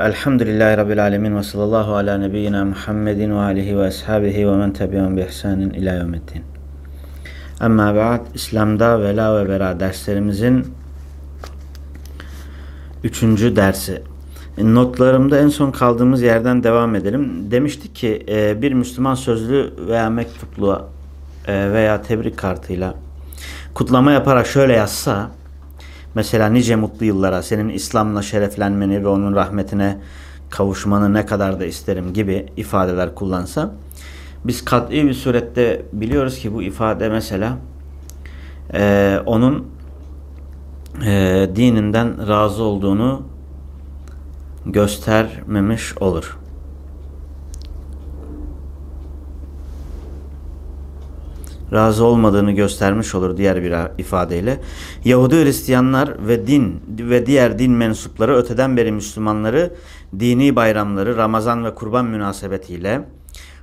Elhamdülillahi Rabbil Alemin ve sallallahu ala nebiyyina Muhammedin ve alihi ve ashabihi ve men tebiyon bi ihsanin ila yevmeddin. Amma ba'd, İslam'da vela ve bera derslerimizin üçüncü dersi. Notlarımda en son kaldığımız yerden devam edelim. Demiştik ki e, bir Müslüman sözlü veya mektuplu e, veya tebrik kartıyla kutlama yaparak şöyle yazsa Mesela nice mutlu yıllara senin İslam'la şereflenmeni ve onun rahmetine kavuşmanı ne kadar da isterim gibi ifadeler kullansa biz kat'i bir surette biliyoruz ki bu ifade mesela e, onun e, dininden razı olduğunu göstermemiş olur. Razı olmadığını göstermiş olur diğer bir ifadeyle. Yahudi Hristiyanlar ve din ve diğer din mensupları öteden beri Müslümanları dini bayramları Ramazan ve Kurban münasebetiyle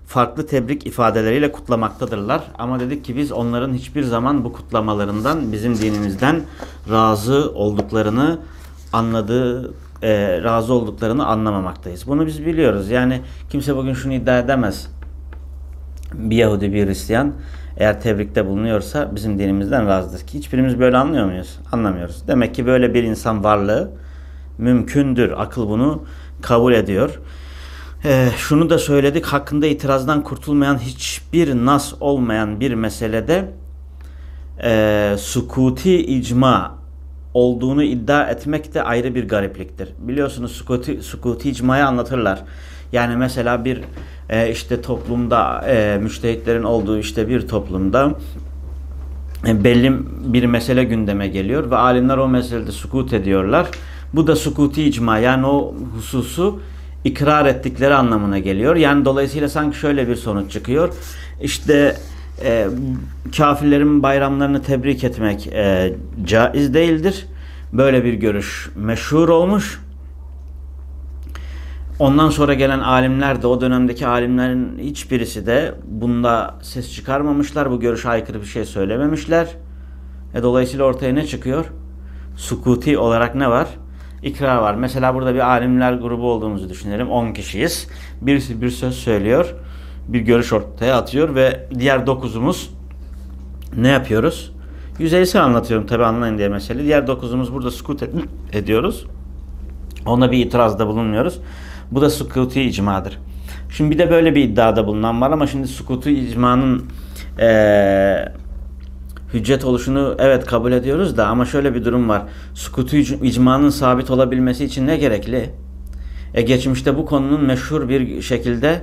farklı tebrik ifadeleriyle kutlamaktadırlar. Ama dedik ki biz onların hiçbir zaman bu kutlamalarından bizim dinimizden razı olduklarını anladığı e, razı olduklarını anlamamaktayız. Bunu biz biliyoruz. Yani kimse bugün şunu iddia edemez. Bir Yahudi bir Hristiyan eğer tebrikte bulunuyorsa bizim dinimizden razıdır ki hiçbirimiz böyle anlıyor muyuz? Anlamıyoruz. Demek ki böyle bir insan varlığı mümkündür. Akıl bunu kabul ediyor. Ee, şunu da söyledik. Hakkında itirazdan kurtulmayan hiçbir nas olmayan bir meselede e, sukuti icma olduğunu iddia etmek de ayrı bir garipliktir. Biliyorsunuz sukuti, sukuti icmayı anlatırlar. Yani mesela bir e, işte toplumda e, müştehitlerin olduğu işte bir toplumda e, belli bir mesele gündeme geliyor ve alimler o meselede sukut ediyorlar. Bu da sukuti icma yani o hususu ikrar ettikleri anlamına geliyor. Yani dolayısıyla sanki şöyle bir sonuç çıkıyor. İşte e, kafirlerin bayramlarını tebrik etmek e, caiz değildir. Böyle bir görüş meşhur olmuş. Ondan sonra gelen alimler de o dönemdeki alimlerin hiçbirisi de bunda ses çıkarmamışlar. Bu görüşe aykırı bir şey söylememişler. E dolayısıyla ortaya ne çıkıyor? Sukuti olarak ne var? İkrar var. Mesela burada bir alimler grubu olduğumuzu düşünelim. 10 kişiyiz. Birisi bir söz söylüyor. Bir görüş ortaya atıyor ve diğer dokuzumuz ne yapıyoruz? Yüzeysel anlatıyorum tabi anlayın diye mesele. Diğer dokuzumuz burada sukut ediyoruz. Ona bir itirazda bulunmuyoruz. Bu da sukuti icmadır. Şimdi bir de böyle bir iddiada bulunan var ama şimdi sukutu icmanın ee, hüccet oluşunu evet kabul ediyoruz da ama şöyle bir durum var. Sukutu icmanın sabit olabilmesi için ne gerekli? E geçmişte bu konunun meşhur bir şekilde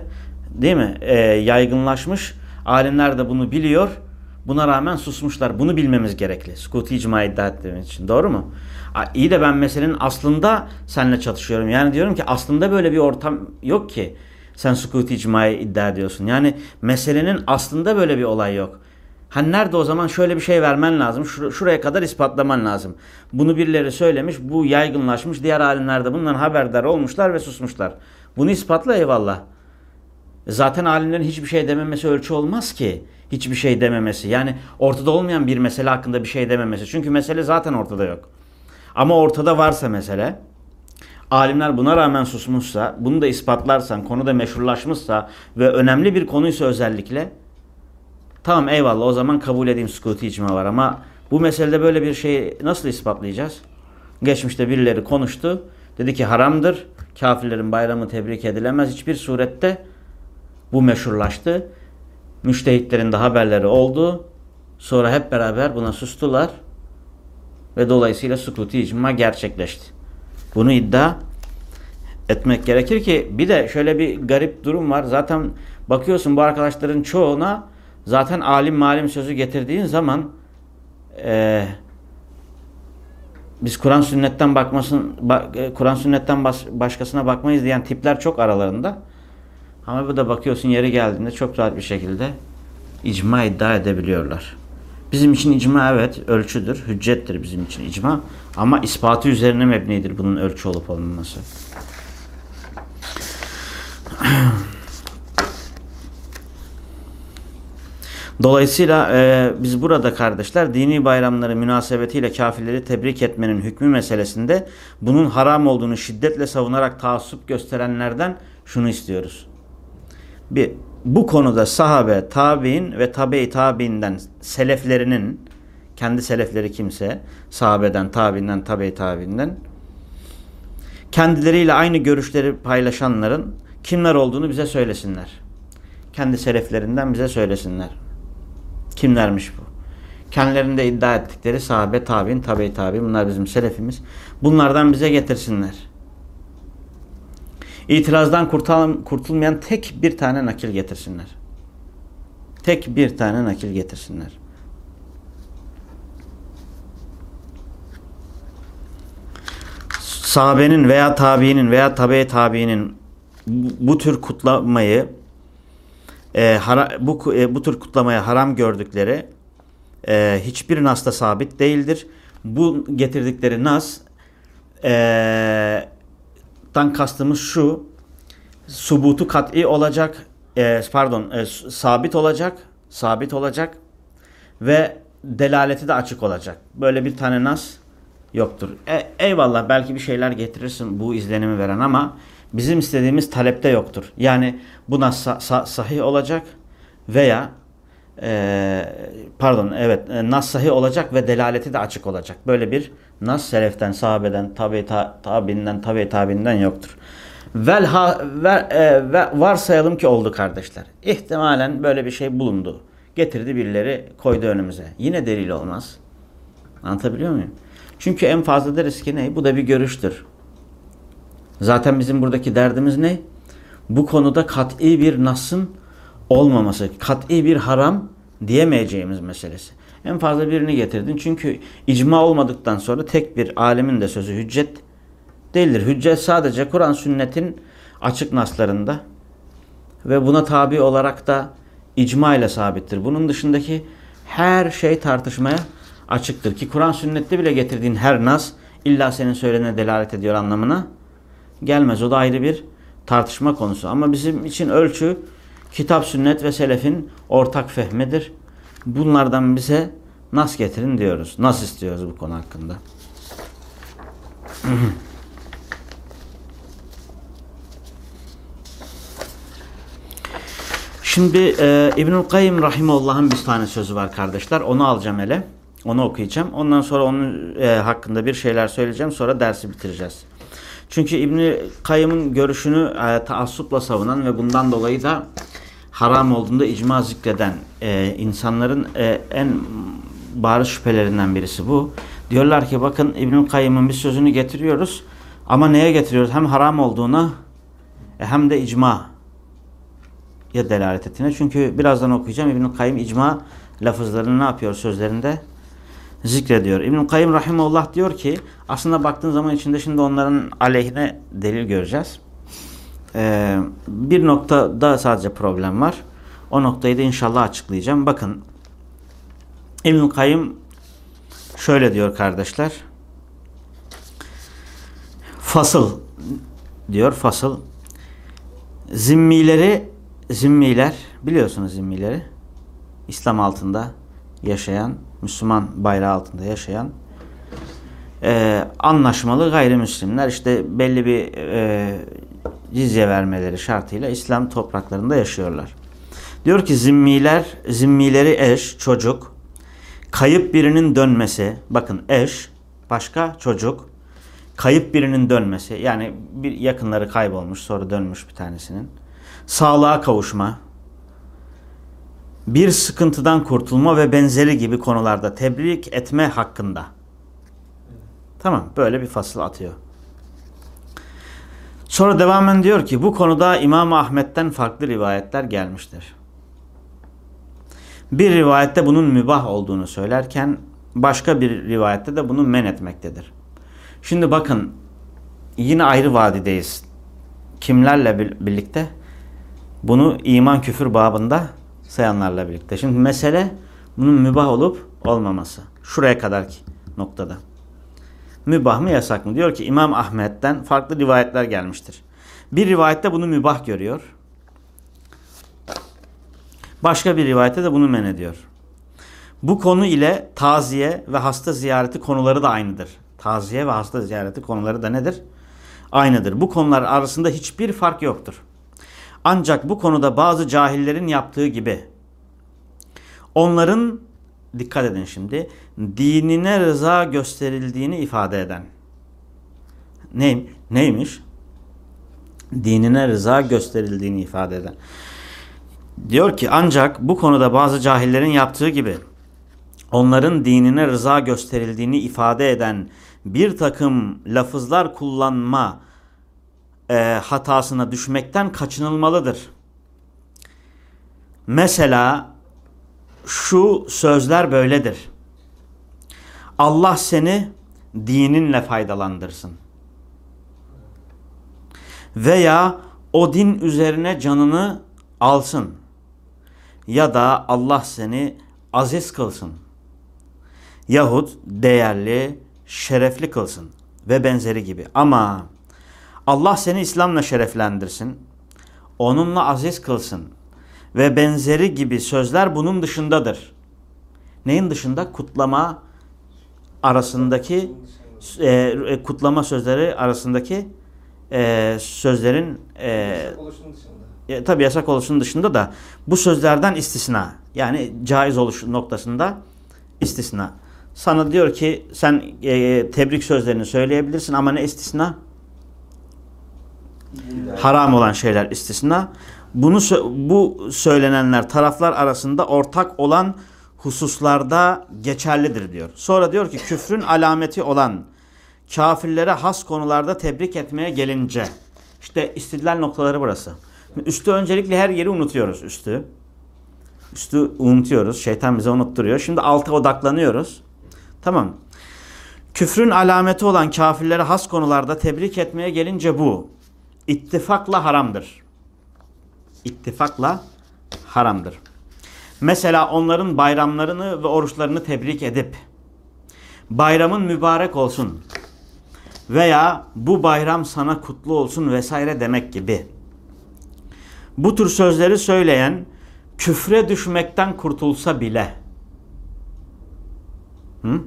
değil mi? E, yaygınlaşmış. Alimler de bunu biliyor. Buna rağmen susmuşlar. Bunu bilmemiz gerekli. Sukuti icma iddia ettiğimiz için. Doğru mu? İyi de ben meselenin aslında seninle çatışıyorum. Yani diyorum ki aslında böyle bir ortam yok ki. Sen sukuti icmayı iddia ediyorsun. Yani meselenin aslında böyle bir olay yok. Hani nerede o zaman şöyle bir şey vermen lazım. Şur şuraya kadar ispatlaman lazım. Bunu birileri söylemiş. Bu yaygınlaşmış. Diğer alimler de bundan haberdar olmuşlar ve susmuşlar. Bunu ispatla eyvallah. Zaten alimlerin hiçbir şey dememesi ölçü olmaz ki. Hiçbir şey dememesi. Yani ortada olmayan bir mesele hakkında bir şey dememesi. Çünkü mesele zaten ortada yok. Ama ortada varsa mesele, alimler buna rağmen susmuşsa, bunu da ispatlarsan, konu da meşhurlaşmışsa ve önemli bir konuysa özellikle, tamam eyvallah o zaman kabul edeyim sukuti icma var ama bu meselede böyle bir şeyi nasıl ispatlayacağız? Geçmişte birileri konuştu, dedi ki haramdır, kafirlerin bayramı tebrik edilemez hiçbir surette bu meşhurlaştı. Müştehitlerin de haberleri oldu. Sonra hep beraber buna sustular ve dolayısıyla sukuti icma gerçekleşti. Bunu iddia etmek gerekir ki bir de şöyle bir garip durum var. Zaten bakıyorsun bu arkadaşların çoğuna zaten alim malim sözü getirdiğin zaman e, biz Kur'an sünnetten bakmasın e, Kur'an sünnetten başkasına bakmayız diyen tipler çok aralarında. Ama bu da bakıyorsun yeri geldiğinde çok rahat bir şekilde icma iddia edebiliyorlar. Bizim için icma evet ölçüdür, hüccettir bizim için icma. Ama ispatı üzerine mebnidir bunun ölçü olup olmaması. Dolayısıyla e, biz burada kardeşler dini bayramları münasebetiyle kafirleri tebrik etmenin hükmü meselesinde bunun haram olduğunu şiddetle savunarak taassup gösterenlerden şunu istiyoruz. Bir, bu konuda sahabe, tabi'in ve tabi-i tabi'inden seleflerinin kendi selefleri kimse sahabeden, tabi'inden, tabi-i tabi'inden kendileriyle aynı görüşleri paylaşanların kimler olduğunu bize söylesinler. Kendi seleflerinden bize söylesinler. Kimlermiş bu? Kendilerinde iddia ettikleri sahabe, tabi'in, tabi-i tabi bunlar bizim selefimiz. Bunlardan bize getirsinler. İtirazdan kurtulmayan tek bir tane nakil getirsinler. Tek bir tane nakil getirsinler. Sahabenin veya tabiinin veya tabi tabiinin bu tür kutlamayı e, hara, bu, e, bu tür kutlamaya haram gördükleri e, hiçbir nasta sabit değildir. Bu getirdikleri nas e, tan kastımız şu subutu kat'i olacak e, pardon e, sabit olacak sabit olacak ve delaleti de açık olacak. Böyle bir tane nas yoktur. E, eyvallah belki bir şeyler getirirsin bu izlenimi veren ama bizim istediğimiz talepte yoktur. Yani bu nas sa sahih olacak veya e, pardon evet e, nas sahih olacak ve delaleti de açık olacak. Böyle bir nas seleften, sahabeden, tabi ta, tabinden, tabi tabinden yoktur. Vel ha, ve, e, ve varsayalım ki oldu kardeşler. İhtimalen böyle bir şey bulundu. Getirdi birileri koydu önümüze. Yine delil olmaz. Anlatabiliyor muyum? Çünkü en fazla deriz ki ne? Bu da bir görüştür. Zaten bizim buradaki derdimiz ne? Bu konuda kat'i bir nasın olmaması, kat'i bir haram diyemeyeceğimiz meselesi. En fazla birini getirdin. Çünkü icma olmadıktan sonra tek bir alemin de sözü hüccet değildir. Hüccet sadece Kur'an sünnetin açık naslarında ve buna tabi olarak da icma ile sabittir. Bunun dışındaki her şey tartışmaya açıktır. Ki Kur'an sünnette bile getirdiğin her nas illa senin söylediğine delalet ediyor anlamına gelmez. O da ayrı bir tartışma konusu. Ama bizim için ölçü kitap, sünnet ve selefin ortak fehmidir. Bunlardan bize nas getirin diyoruz. Nas istiyoruz bu konu hakkında. Şimdi e, İbnül Kayyim Rahimullah'ın bir tane sözü var kardeşler. Onu alacağım ele. Onu okuyacağım. Ondan sonra onun e, hakkında bir şeyler söyleyeceğim. Sonra dersi bitireceğiz. Çünkü İbni Kayyım'ın görüşünü e, taassupla savunan ve bundan dolayı da haram olduğunda icma zikreden e, insanların e, en bariz şüphelerinden birisi bu. Diyorlar ki bakın İbnül Kayyım'ın bir sözünü getiriyoruz ama neye getiriyoruz? Hem haram olduğuna e, hem de icma ya delalet ettiğine. Çünkü birazdan okuyacağım İbnül Kayyım icma lafızlarını ne yapıyor sözlerinde? zikrediyor. İbn-i Kayyum Rahimullah diyor ki aslında baktığın zaman içinde şimdi onların aleyhine delil göreceğiz. Ee, bir noktada sadece problem var. O noktayı da inşallah açıklayacağım. Bakın İbn-i Kayyum şöyle diyor kardeşler. Fasıl diyor fasıl. Zimmileri zimmiler biliyorsunuz zimmileri İslam altında yaşayan Müslüman bayrağı altında yaşayan e, anlaşmalı gayrimüslimler işte belli bir e, cizye vermeleri şartıyla İslam topraklarında yaşıyorlar. Diyor ki zimmiler, zimmileri eş, çocuk, kayıp birinin dönmesi, bakın eş, başka çocuk, kayıp birinin dönmesi, yani bir yakınları kaybolmuş sonra dönmüş bir tanesinin, sağlığa kavuşma, bir sıkıntıdan kurtulma ve benzeri gibi konularda tebrik etme hakkında. Tamam böyle bir fasıl atıyor. Sonra devamen diyor ki bu konuda İmam Ahmet'ten farklı rivayetler gelmiştir. Bir rivayette bunun mübah olduğunu söylerken başka bir rivayette de bunu men etmektedir. Şimdi bakın yine ayrı vadideyiz. Kimlerle birlikte? Bunu iman küfür babında sayanlarla birlikte. Şimdi mesele bunun mübah olup olmaması. Şuraya kadarki noktada. Mübah mı yasak mı? Diyor ki İmam Ahmet'ten farklı rivayetler gelmiştir. Bir rivayette bunu mübah görüyor. Başka bir rivayette de bunu men ediyor. Bu konu ile taziye ve hasta ziyareti konuları da aynıdır. Taziye ve hasta ziyareti konuları da nedir? Aynıdır. Bu konular arasında hiçbir fark yoktur. Ancak bu konuda bazı cahillerin yaptığı gibi onların dikkat edin şimdi dinine rıza gösterildiğini ifade eden ney, neymiş? Dinine rıza gösterildiğini ifade eden. Diyor ki ancak bu konuda bazı cahillerin yaptığı gibi onların dinine rıza gösterildiğini ifade eden bir takım lafızlar kullanma e, hatasına düşmekten kaçınılmalıdır. Mesela şu sözler böyledir. Allah seni dininle faydalandırsın. Veya o din üzerine canını alsın. Ya da Allah seni aziz kılsın. Yahut değerli, şerefli kılsın ve benzeri gibi. Ama Allah seni İslam'la şereflendirsin. Onunla aziz kılsın ve benzeri gibi sözler bunun dışındadır. Neyin dışında? Kutlama arasındaki e, e, kutlama sözleri arasındaki e, sözlerin e, e, tabi yasak oluşunun dışında da bu sözlerden istisna. Yani caiz oluş noktasında istisna. Sana diyor ki sen e, tebrik sözlerini söyleyebilirsin ama ne istisna? Haram olan şeyler istisna. Bunu bu söylenenler taraflar arasında ortak olan hususlarda geçerlidir diyor. Sonra diyor ki küfrün alameti olan kafirlere has konularda tebrik etmeye gelince işte istidlal noktaları burası. Üstü öncelikle her yeri unutuyoruz üstü. Üstü unutuyoruz. Şeytan bize unutturuyor. Şimdi alta odaklanıyoruz. Tamam. Küfrün alameti olan kafirlere has konularda tebrik etmeye gelince bu ittifakla haramdır. İttifakla haramdır. Mesela onların bayramlarını ve oruçlarını tebrik edip bayramın mübarek olsun veya bu bayram sana kutlu olsun vesaire demek gibi. Bu tür sözleri söyleyen küfre düşmekten kurtulsa bile Hı?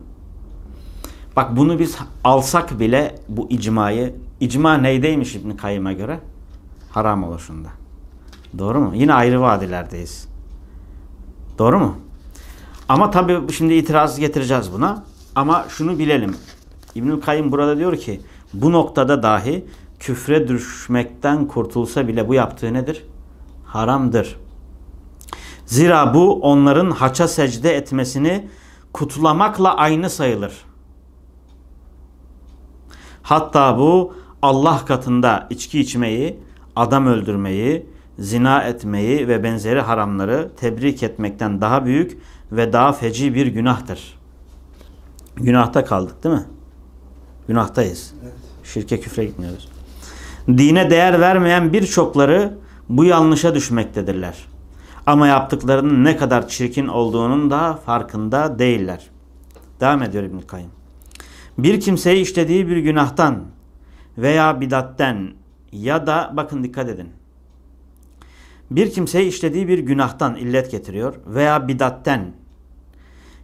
Bak bunu biz alsak bile bu icmayı, icma neydeymiş İbn Kayyım'a göre? Haram oluşunda. Doğru mu? Yine ayrı vadilerdeyiz. Doğru mu? Ama tabii şimdi itiraz getireceğiz buna. Ama şunu bilelim. İbnül Kayyım burada diyor ki bu noktada dahi küfre düşmekten kurtulsa bile bu yaptığı nedir? Haramdır. Zira bu onların haça secde etmesini kutlamakla aynı sayılır. Hatta bu Allah katında içki içmeyi, adam öldürmeyi, zina etmeyi ve benzeri haramları tebrik etmekten daha büyük ve daha feci bir günahtır. Günahta kaldık değil mi? Günahtayız. Evet. Şirke küfre gitmiyoruz. Dine değer vermeyen birçokları bu yanlışa düşmektedirler. Ama yaptıklarının ne kadar çirkin olduğunun da farkında değiller. Devam ediyor İbn Kayyım. Bir kimseyi işlediği bir günahtan veya bidatten ya da bakın dikkat edin. Bir kimseyi işlediği bir günahtan illet getiriyor veya bidatten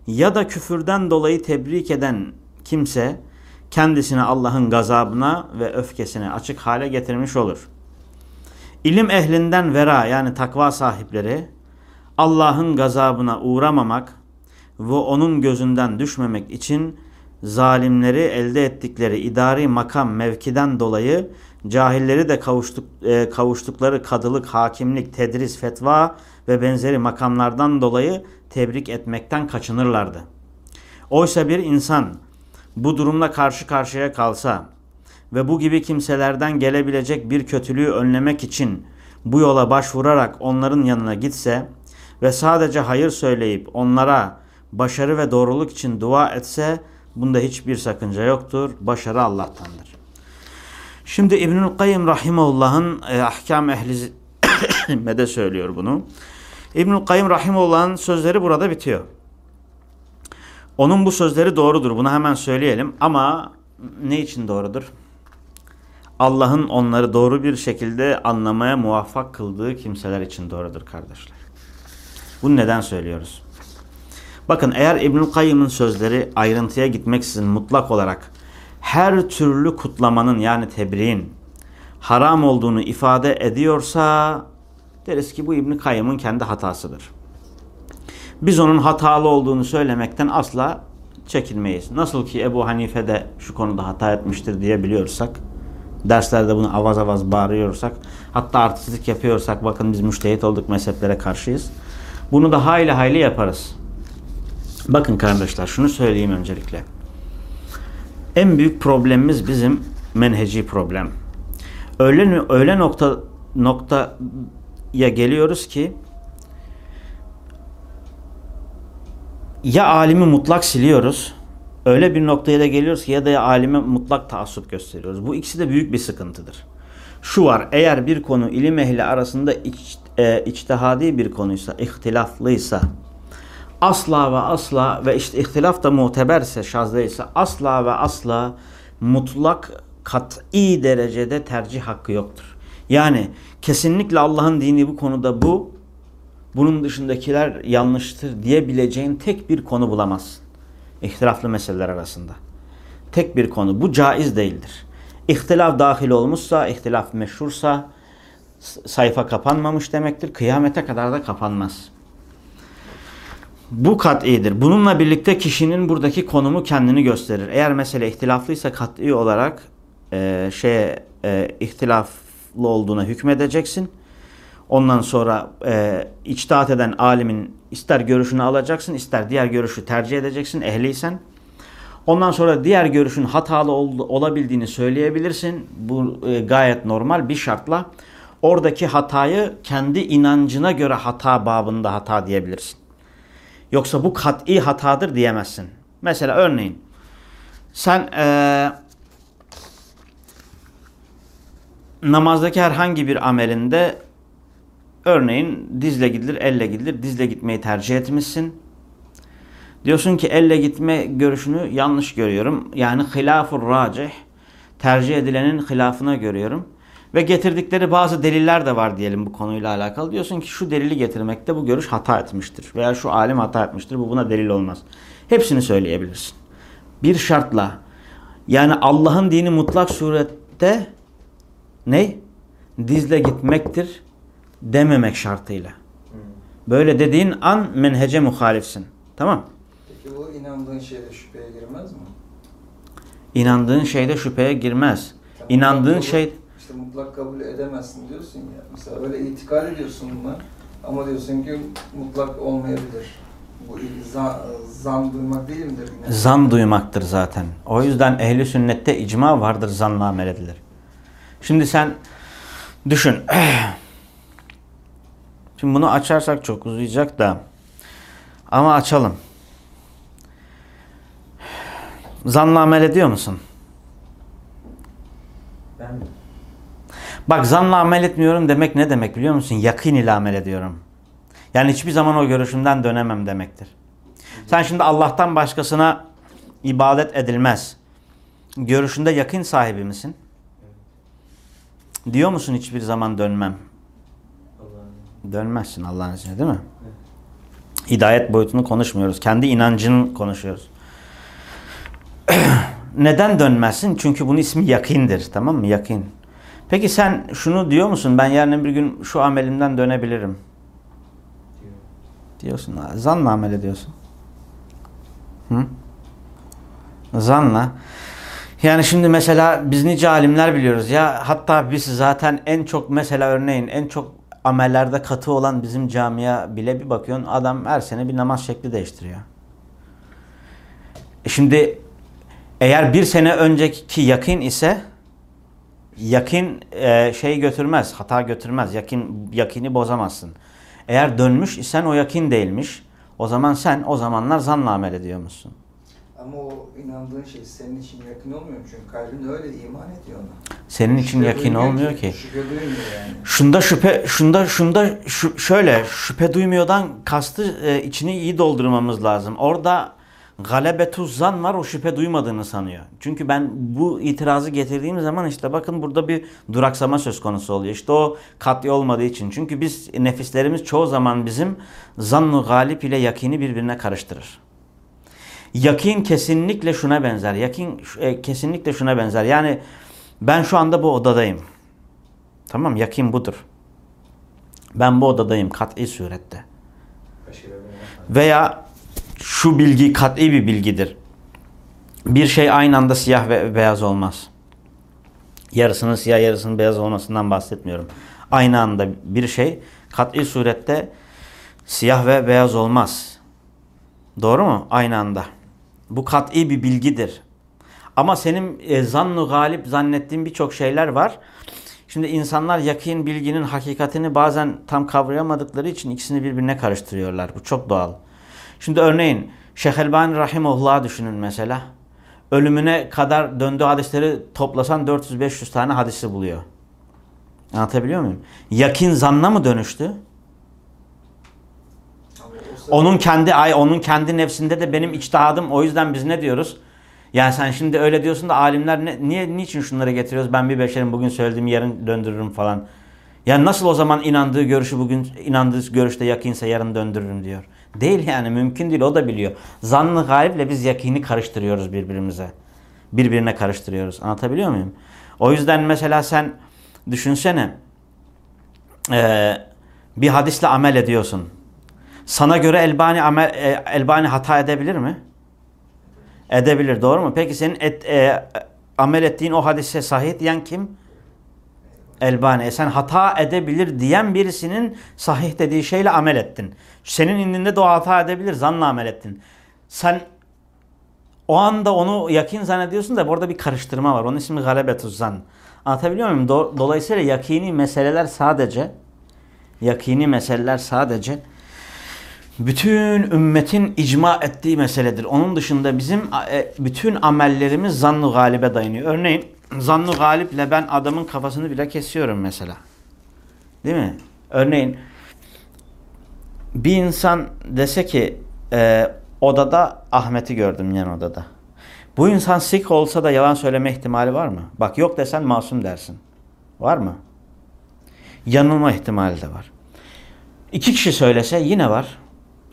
ya da küfürden dolayı tebrik eden kimse kendisini Allah'ın gazabına ve öfkesine açık hale getirmiş olur. İlim ehlinden vera yani takva sahipleri Allah'ın gazabına uğramamak ve onun gözünden düşmemek için zalimleri elde ettikleri idari makam mevkiden dolayı cahilleri de kavuştuk, e, kavuştukları kadılık, hakimlik, tedris, fetva ve benzeri makamlardan dolayı tebrik etmekten kaçınırlardı. Oysa bir insan bu durumla karşı karşıya kalsa ve bu gibi kimselerden gelebilecek bir kötülüğü önlemek için bu yola başvurarak onların yanına gitse ve sadece hayır söyleyip onlara başarı ve doğruluk için dua etse bunda hiçbir sakınca yoktur. Başarı Allah'tandır. Şimdi İbnül Kayyım Rahimullah'ın e, ahkam ehli de söylüyor bunu. İbnül Kayyım Rahimullah'ın sözleri burada bitiyor. Onun bu sözleri doğrudur. Bunu hemen söyleyelim. Ama ne için doğrudur? Allah'ın onları doğru bir şekilde anlamaya muvaffak kıldığı kimseler için doğrudur kardeşler. Bunu neden söylüyoruz? Bakın eğer İbnül Kayyım'ın sözleri ayrıntıya gitmeksizin mutlak olarak her türlü kutlamanın yani tebriğin haram olduğunu ifade ediyorsa deriz ki bu İbn Kayyım'ın kendi hatasıdır. Biz onun hatalı olduğunu söylemekten asla çekinmeyiz. Nasıl ki Ebu Hanife de şu konuda hata etmiştir diyebiliyorsak, derslerde bunu avaz avaz bağırıyorsak, hatta artistlik yapıyorsak, bakın biz müştehit olduk mezheplere karşıyız. Bunu da hayli hayli yaparız. Bakın kardeşler şunu söyleyeyim öncelikle. En büyük problemimiz bizim menheci problem. Öyle, öyle nokta noktaya geliyoruz ki ya alimi mutlak siliyoruz. Öyle bir noktaya da geliyoruz ki ya da ya alime mutlak taassup gösteriyoruz. Bu ikisi de büyük bir sıkıntıdır. Şu var eğer bir konu ilim ehli arasında iç, e, içtihadi bir konuysa, ihtilaflıysa asla ve asla ve işte ihtilaf da muteberse, şazdeyse asla ve asla mutlak kat'i derecede tercih hakkı yoktur. Yani kesinlikle Allah'ın dini bu konuda bu, bunun dışındakiler yanlıştır diyebileceğin tek bir konu bulamazsın. İhtilaflı meseleler arasında. Tek bir konu. Bu caiz değildir. İhtilaf dahil olmuşsa, ihtilaf meşhursa sayfa kapanmamış demektir. Kıyamete kadar da kapanmaz. Bu kat'idir. Bununla birlikte kişinin buradaki konumu kendini gösterir. Eğer mesele ihtilaflıysa kat'i olarak e, şeye e, ihtilaflı olduğuna hükmedeceksin. Ondan sonra e, içtihat eden alimin ister görüşünü alacaksın, ister diğer görüşü tercih edeceksin ehliysen. Ondan sonra diğer görüşün hatalı ol, olabildiğini söyleyebilirsin. Bu e, gayet normal bir şartla. Oradaki hatayı kendi inancına göre hata babında hata diyebilirsin. Yoksa bu kat'i hatadır diyemezsin. Mesela örneğin sen e, namazdaki herhangi bir amelinde örneğin dizle gidilir, elle gidilir. Dizle gitmeyi tercih etmişsin. Diyorsun ki elle gitme görüşünü yanlış görüyorum. Yani hilafur racih. Tercih edilenin hilafına görüyorum. Ve getirdikleri bazı deliller de var diyelim bu konuyla alakalı. Diyorsun ki şu delili getirmekte bu görüş hata etmiştir. Veya şu alim hata etmiştir. Bu buna delil olmaz. Hepsini söyleyebilirsin. Bir şartla. Yani Allah'ın dini mutlak surette ne? Dizle gitmektir dememek şartıyla. Böyle dediğin an menhece muhalifsin. Tamam. Peki bu inandığın şeyde şüpheye girmez mi? İnandığın şeyde şüpheye girmez. Tamam, İnandığın şey işte mutlak kabul edemezsin diyorsun ya. Mesela öyle itikad ediyorsun buna. Ama diyorsun ki mutlak olmayabilir. Bu zan, zan duymak değil midir? Yine? zan duymaktır zaten. O yüzden ehli sünnette icma vardır zanla amel edilir. Şimdi sen düşün. Şimdi bunu açarsak çok uzayacak da ama açalım. Zanla amel ediyor musun? Ben mi? Bak zanla amel etmiyorum demek ne demek biliyor musun? Yakın ile amel ediyorum. Yani hiçbir zaman o görüşümden dönemem demektir. Sen şimdi Allah'tan başkasına ibadet edilmez. Görüşünde yakın sahibi misin? Diyor musun hiçbir zaman dönmem? Dönmezsin Allah'ın izniyle değil mi? Hidayet boyutunu konuşmuyoruz. Kendi inancını konuşuyoruz. Neden dönmezsin? Çünkü bunun ismi yakindir. Tamam mı? Yakin. Peki sen şunu diyor musun? Ben yarın bir gün şu amelimden dönebilirim. diyor. Diyorsun. Zanla amel ediyorsun. Hı? Zanla. Yani şimdi mesela biz nice alimler biliyoruz ya. Hatta biz zaten en çok mesela örneğin en çok amellerde katı olan bizim camia bile bir bakıyorsun adam her sene bir namaz şekli değiştiriyor. E şimdi eğer bir sene önceki yakin ise yakin e, şey götürmez, hata götürmez. Yakin yakini bozamazsın. Eğer dönmüş isen o yakin değilmiş. O zaman sen o zamanlar zanla amel ediyor musun? Ama o inandığın şey senin için yakın olmuyor mu? Çünkü kalbin öyle iman ediyor ona. Senin için Şüphe yakin olmuyor ki. Şüphe duymuyor yani. Şunda şüphe, şunda şunda şu, şöyle şüphe duymuyordan kastı e, içini iyi doldurmamız lazım. Orada galebetuz zan var o şüphe duymadığını sanıyor. Çünkü ben bu itirazı getirdiğim zaman işte bakın burada bir duraksama söz konusu oluyor. İşte o kat'i olmadığı için. Çünkü biz nefislerimiz çoğu zaman bizim zannu galip ile yakini birbirine karıştırır. Yakin kesinlikle şuna benzer. Yakin e, kesinlikle şuna benzer. Yani ben şu anda bu odadayım. Tamam yakin budur. Ben bu odadayım kat'i surette. Veya şu bilgi kat'i bir bilgidir. Bir şey aynı anda siyah ve beyaz olmaz. Yarısının siyah yarısının beyaz olmasından bahsetmiyorum. Aynı anda bir şey kat'i surette siyah ve beyaz olmaz. Doğru mu? Aynı anda. Bu kat'i bir bilgidir. Ama senin e, zannu galip zannettiğin birçok şeyler var. Şimdi insanlar yakin bilginin hakikatini bazen tam kavrayamadıkları için ikisini birbirine karıştırıyorlar. Bu çok doğal. Şimdi örneğin Şeyh Elbani Rahimullah'ı düşünün mesela. Ölümüne kadar döndüğü hadisleri toplasan 400-500 tane hadisi buluyor. Anlatabiliyor muyum? Yakin zanna mı dönüştü? Onun kendi ay onun kendi nefsinde de benim içtihadım. O yüzden biz ne diyoruz? Yani sen şimdi öyle diyorsun da alimler ne, niye niçin şunları getiriyoruz? Ben bir beşerim bugün söylediğimi yarın döndürürüm falan. Yani nasıl o zaman inandığı görüşü bugün inandığı görüşte yakinse yarın döndürürüm diyor. Değil yani mümkün değil o da biliyor. Zannı gayble biz yakini karıştırıyoruz birbirimize. Birbirine karıştırıyoruz. Anlatabiliyor muyum? O yüzden mesela sen düşünsene eee, bir hadisle amel ediyorsun. Sana göre Elbani amel, e, Elbani hata edebilir mi? Edebilir doğru mu? Peki senin et, e, amel ettiğin o hadise sahih diyen kim? Elbani. E sen hata edebilir diyen birisinin sahih dediği şeyle amel ettin. Senin indinde de o hata edebilir. Zanla amel ettin. Sen o anda onu yakin zannediyorsun da burada bir karıştırma var. Onun ismi galebetuz zan. Anlatabiliyor muyum? Do- Dolayısıyla yakini meseleler sadece yakini meseleler sadece bütün ümmetin icma ettiği meseledir. Onun dışında bizim e, bütün amellerimiz zannu galibe dayanıyor. Örneğin zannu galiple ben adamın kafasını bile kesiyorum mesela. Değil mi? Örneğin bir insan dese ki e, odada Ahmet'i gördüm yan odada. Bu insan sik olsa da yalan söyleme ihtimali var mı? Bak yok desen masum dersin. Var mı? Yanılma ihtimali de var. İki kişi söylese yine var.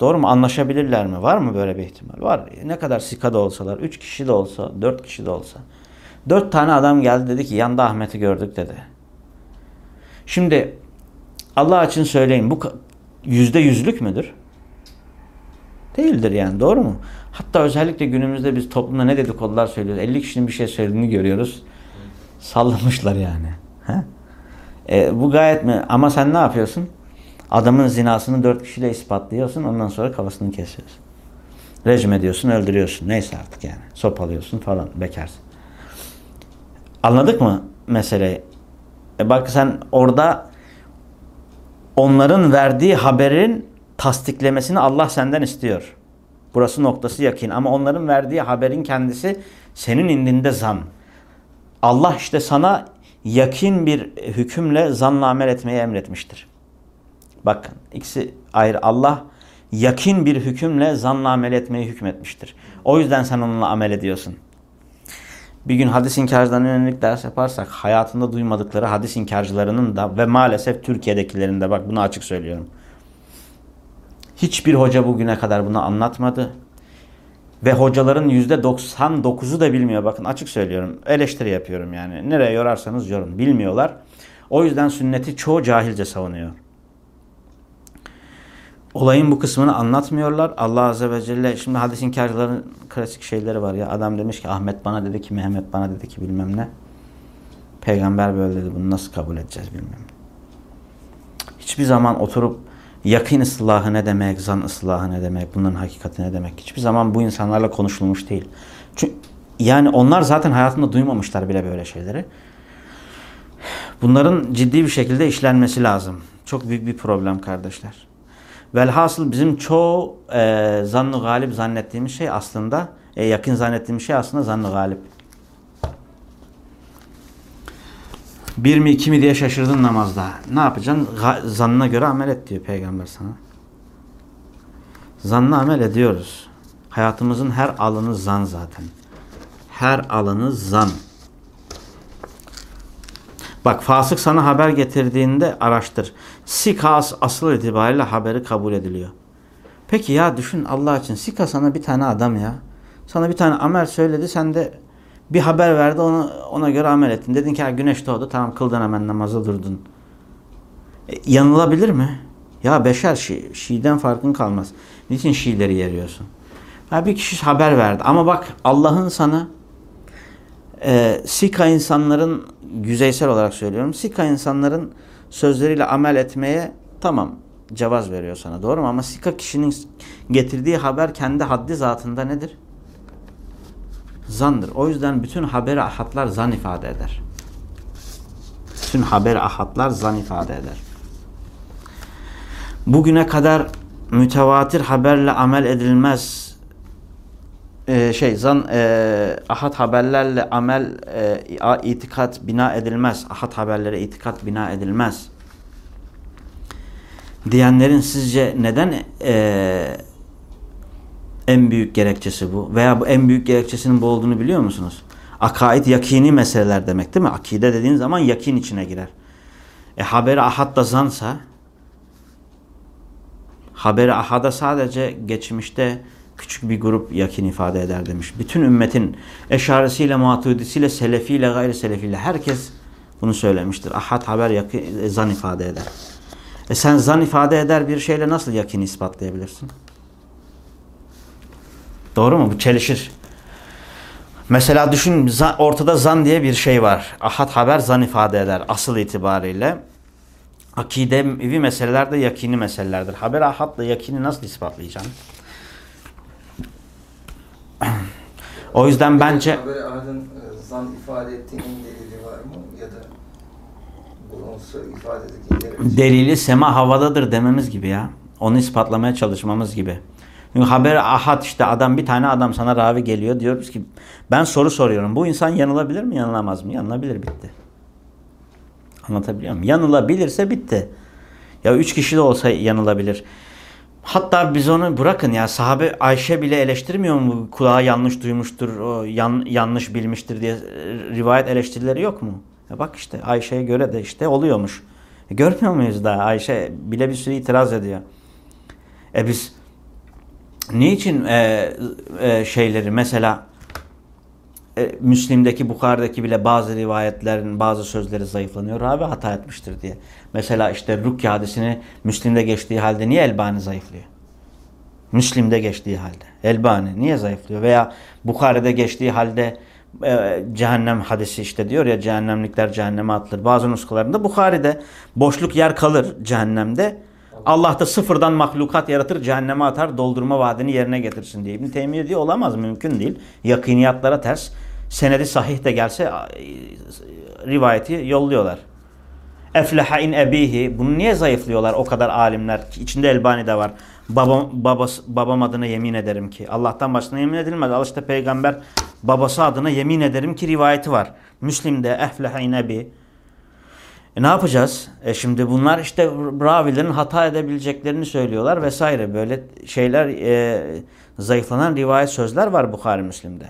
Doğru mu? Anlaşabilirler mi? Var mı böyle bir ihtimal? Var. Ne kadar sika da olsalar, üç kişi de olsa, dört kişi de olsa. Dört tane adam geldi dedi ki yanda Ahmet'i gördük dedi. Şimdi Allah için söyleyin bu yüzde yüzlük müdür? Değildir yani doğru mu? Hatta özellikle günümüzde biz toplumda ne dedikodular söylüyoruz. 50 kişinin bir şey söylediğini görüyoruz. Sallamışlar yani. Ha? E, bu gayet mi? Ama sen ne yapıyorsun? Adamın zinasını dört kişiyle ispatlıyorsun. Ondan sonra kafasını kesiyorsun. Rejim ediyorsun, öldürüyorsun. Neyse artık yani. Sopalıyorsun falan. Bekarsın. Anladık mı meseleyi? E bak sen orada onların verdiği haberin tasdiklemesini Allah senden istiyor. Burası noktası yakin. Ama onların verdiği haberin kendisi senin indinde zan. Allah işte sana yakin bir hükümle zanla amel etmeyi emretmiştir. Bakın ikisi ayrı. Allah yakin bir hükümle zanla amel etmeyi hükmetmiştir. O yüzden sen onunla amel ediyorsun. Bir gün hadis inkarcılarına yönelik ders yaparsak hayatında duymadıkları hadis inkarcılarının da ve maalesef Türkiye'dekilerin de bak bunu açık söylüyorum. Hiçbir hoca bugüne kadar bunu anlatmadı. Ve hocaların %99'u da bilmiyor. Bakın açık söylüyorum. Eleştiri yapıyorum yani. Nereye yorarsanız yorun. Bilmiyorlar. O yüzden sünneti çoğu cahilce savunuyor. Olayın bu kısmını anlatmıyorlar. Allah Azze ve Celle şimdi hadis inkarcıların klasik şeyleri var ya. Adam demiş ki Ahmet bana dedi ki Mehmet bana dedi ki bilmem ne. Peygamber böyle dedi. Bunu nasıl kabul edeceğiz bilmem ne. Hiçbir zaman oturup yakın ıslahı ne demek, zan ıslahı ne demek, bunların hakikati ne demek. Hiçbir zaman bu insanlarla konuşulmuş değil. Çünkü yani onlar zaten hayatında duymamışlar bile böyle şeyleri. Bunların ciddi bir şekilde işlenmesi lazım. Çok büyük bir problem kardeşler. Velhasıl bizim çoğu e, zannu galip zannettiğimiz şey aslında e, yakın zannettiğimiz şey aslında zannu galip. Bir mi iki mi diye şaşırdın namazda. Ne yapacaksın? Zannına göre amel et diyor peygamber sana. Zanna amel ediyoruz. Hayatımızın her alanı zan zaten. Her alanı zan. Bak fasık sana haber getirdiğinde araştır. Sikas asıl itibariyle haberi kabul ediliyor. Peki ya düşün Allah için Sika sana bir tane adam ya. Sana bir tane amel söyledi sen de bir haber verdi ona, ona göre amel ettin. Dedin ki güneş doğdu tamam kıldın hemen namazı durdun. E, yanılabilir mi? Ya beşer şi, Şi'den farkın kalmaz. Niçin Şiileri yeriyorsun? Ha, bir kişi haber verdi ama bak Allah'ın sana e, Sika insanların yüzeysel olarak söylüyorum. Sika insanların sözleriyle amel etmeye tamam cevaz veriyor sana doğru mu? Ama Sika kişinin getirdiği haber kendi haddi zatında nedir? Zandır. O yüzden bütün haber ahatlar zan ifade eder. Bütün haber ahatlar zan ifade eder. Bugüne kadar mütevatir haberle amel edilmez. Ee, şey zan e, ahad haberlerle amel e, itikat bina edilmez. Ahad haberlere itikat bina edilmez. Diyenlerin sizce neden e, en büyük gerekçesi bu? Veya bu en büyük gerekçesinin bu olduğunu biliyor musunuz? Akaid yakini meseleler demek değil mi? Akide dediğin zaman yakin içine girer. E haberi ahad da zansa haberi ahada sadece geçmişte küçük bir grup yakin ifade eder demiş. Bütün ümmetin eşaresiyle, matudisiyle, selefiyle, gayri selefiyle herkes bunu söylemiştir. Ahad haber yakın, zan ifade eder. E sen zan ifade eder bir şeyle nasıl yakini ispatlayabilirsin? Doğru mu? Bu çelişir. Mesela düşün ortada zan diye bir şey var. Ahad haber zan ifade eder asıl itibariyle. Akidevi meseleler de yakini meselelerdir. Haber ahadla yakini nasıl ispatlayacaksın? O yüzden bence... Haber ahadın zan ifade ettiğinin delili var mı? Ya da bunu ifade edildiği Delili sema havadadır dememiz gibi ya. Onu ispatlamaya çalışmamız gibi. Çünkü haber ahad işte adam bir tane adam sana ravi geliyor diyoruz ki ben soru soruyorum. Bu insan yanılabilir mi yanılamaz mı? Yanılabilir bitti. Anlatabiliyor muyum? Yanılabilirse bitti. Ya üç kişi de olsa yanılabilir. Hatta biz onu bırakın ya sahabe Ayşe bile eleştirmiyor mu? Kulağı yanlış duymuştur, o yan, yanlış bilmiştir diye rivayet eleştirileri yok mu? Ya bak işte Ayşe'ye göre de işte oluyormuş. E görmüyor muyuz daha? Ayşe bile bir sürü itiraz ediyor. E biz niçin e, e, şeyleri mesela e, Müslim'deki, Bukhari'deki bile bazı rivayetlerin bazı sözleri zayıflanıyor. Ravi hata etmiştir diye. Mesela işte Rukya hadisini Müslim'de geçtiği halde niye Elbani zayıflıyor? Müslim'de geçtiği halde. Elbani niye zayıflıyor? Veya Bukhari'de geçtiği halde e, cehennem hadisi işte diyor ya cehennemlikler cehenneme atılır. Bazı nuskalarında Bukhari'de boşluk yer kalır cehennemde. Allah da sıfırdan mahlukat yaratır, cehenneme atar, doldurma vaadini yerine getirsin diye. İbn-i Teymiye diyor olamaz, mümkün değil. Yakiniyatlara ters. Senedi sahih de gelse rivayeti yolluyorlar. Efleha in ebihi. Bunu niye zayıflıyorlar o kadar alimler? İçinde Elbani de var. Babam, babası, babam adına yemin ederim ki. Allah'tan başına yemin edilmez. Al işte peygamber babası adına yemin ederim ki rivayeti var. Müslim'de efleha in ebi. E ne yapacağız? E şimdi bunlar işte ravilerin hata edebileceklerini söylüyorlar vesaire. Böyle şeyler e, zayıflanan rivayet sözler var Bukhari Müslim'de.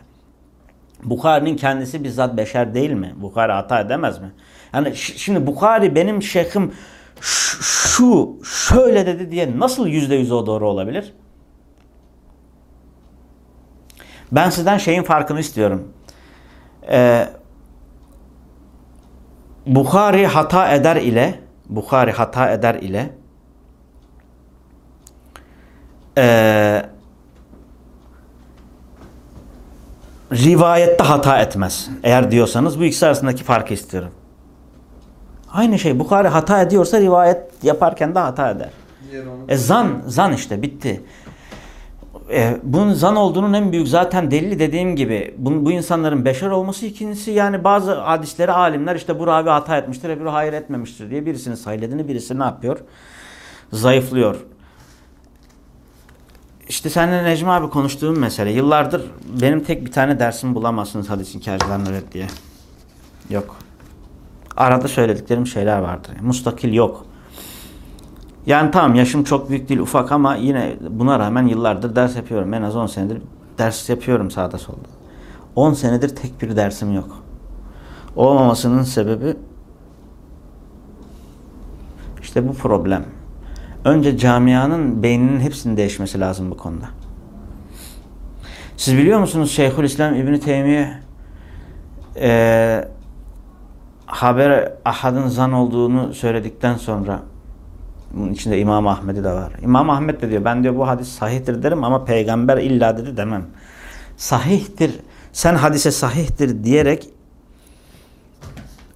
Bukhari'nin kendisi bizzat beşer değil mi? Bukhari hata edemez mi? Yani şimdi Bukhari benim şeyhim şu şöyle dedi diye nasıl yüzde yüz o doğru olabilir? Ben sizden şeyin farkını istiyorum. Ee, Bukhari hata eder ile Bukhari hata eder ile e, rivayette hata etmez. Eğer diyorsanız bu ikisi arasındaki farkı istiyorum. Aynı şey Bukhari hata ediyorsa rivayet yaparken de hata eder. E zan, zan işte bitti. E, bunun zan olduğunun en büyük zaten delili dediğim gibi bu, bu insanların beşer olması ikincisi yani bazı hadisleri alimler işte bu ravi hata etmiştir öbürü hayır etmemiştir diye birisini saylediğini birisi ne yapıyor? Zayıflıyor. İşte seninle Necmi abi konuştuğum mesele. Yıllardır benim tek bir tane dersimi bulamazsınız hadis inkarcılarına red diye. Yok. Arada söylediklerim şeyler vardır. Mustakil yok. Yani tamam yaşım çok büyük değil ufak ama yine buna rağmen yıllardır ders yapıyorum. En az 10 senedir ders yapıyorum sağda solda. 10 senedir tek bir dersim yok. Olmamasının sebebi işte bu problem. Önce camianın beyninin hepsinin değişmesi lazım bu konuda. Siz biliyor musunuz Şeyhülislam İbni Teymiye e, haber ahadın zan olduğunu söyledikten sonra bunun içinde İmam Ahmet'i de var. İmam Ahmet de diyor ben diyor bu hadis sahihtir derim ama peygamber illa dedi demem. Sahihtir. Sen hadise sahihtir diyerek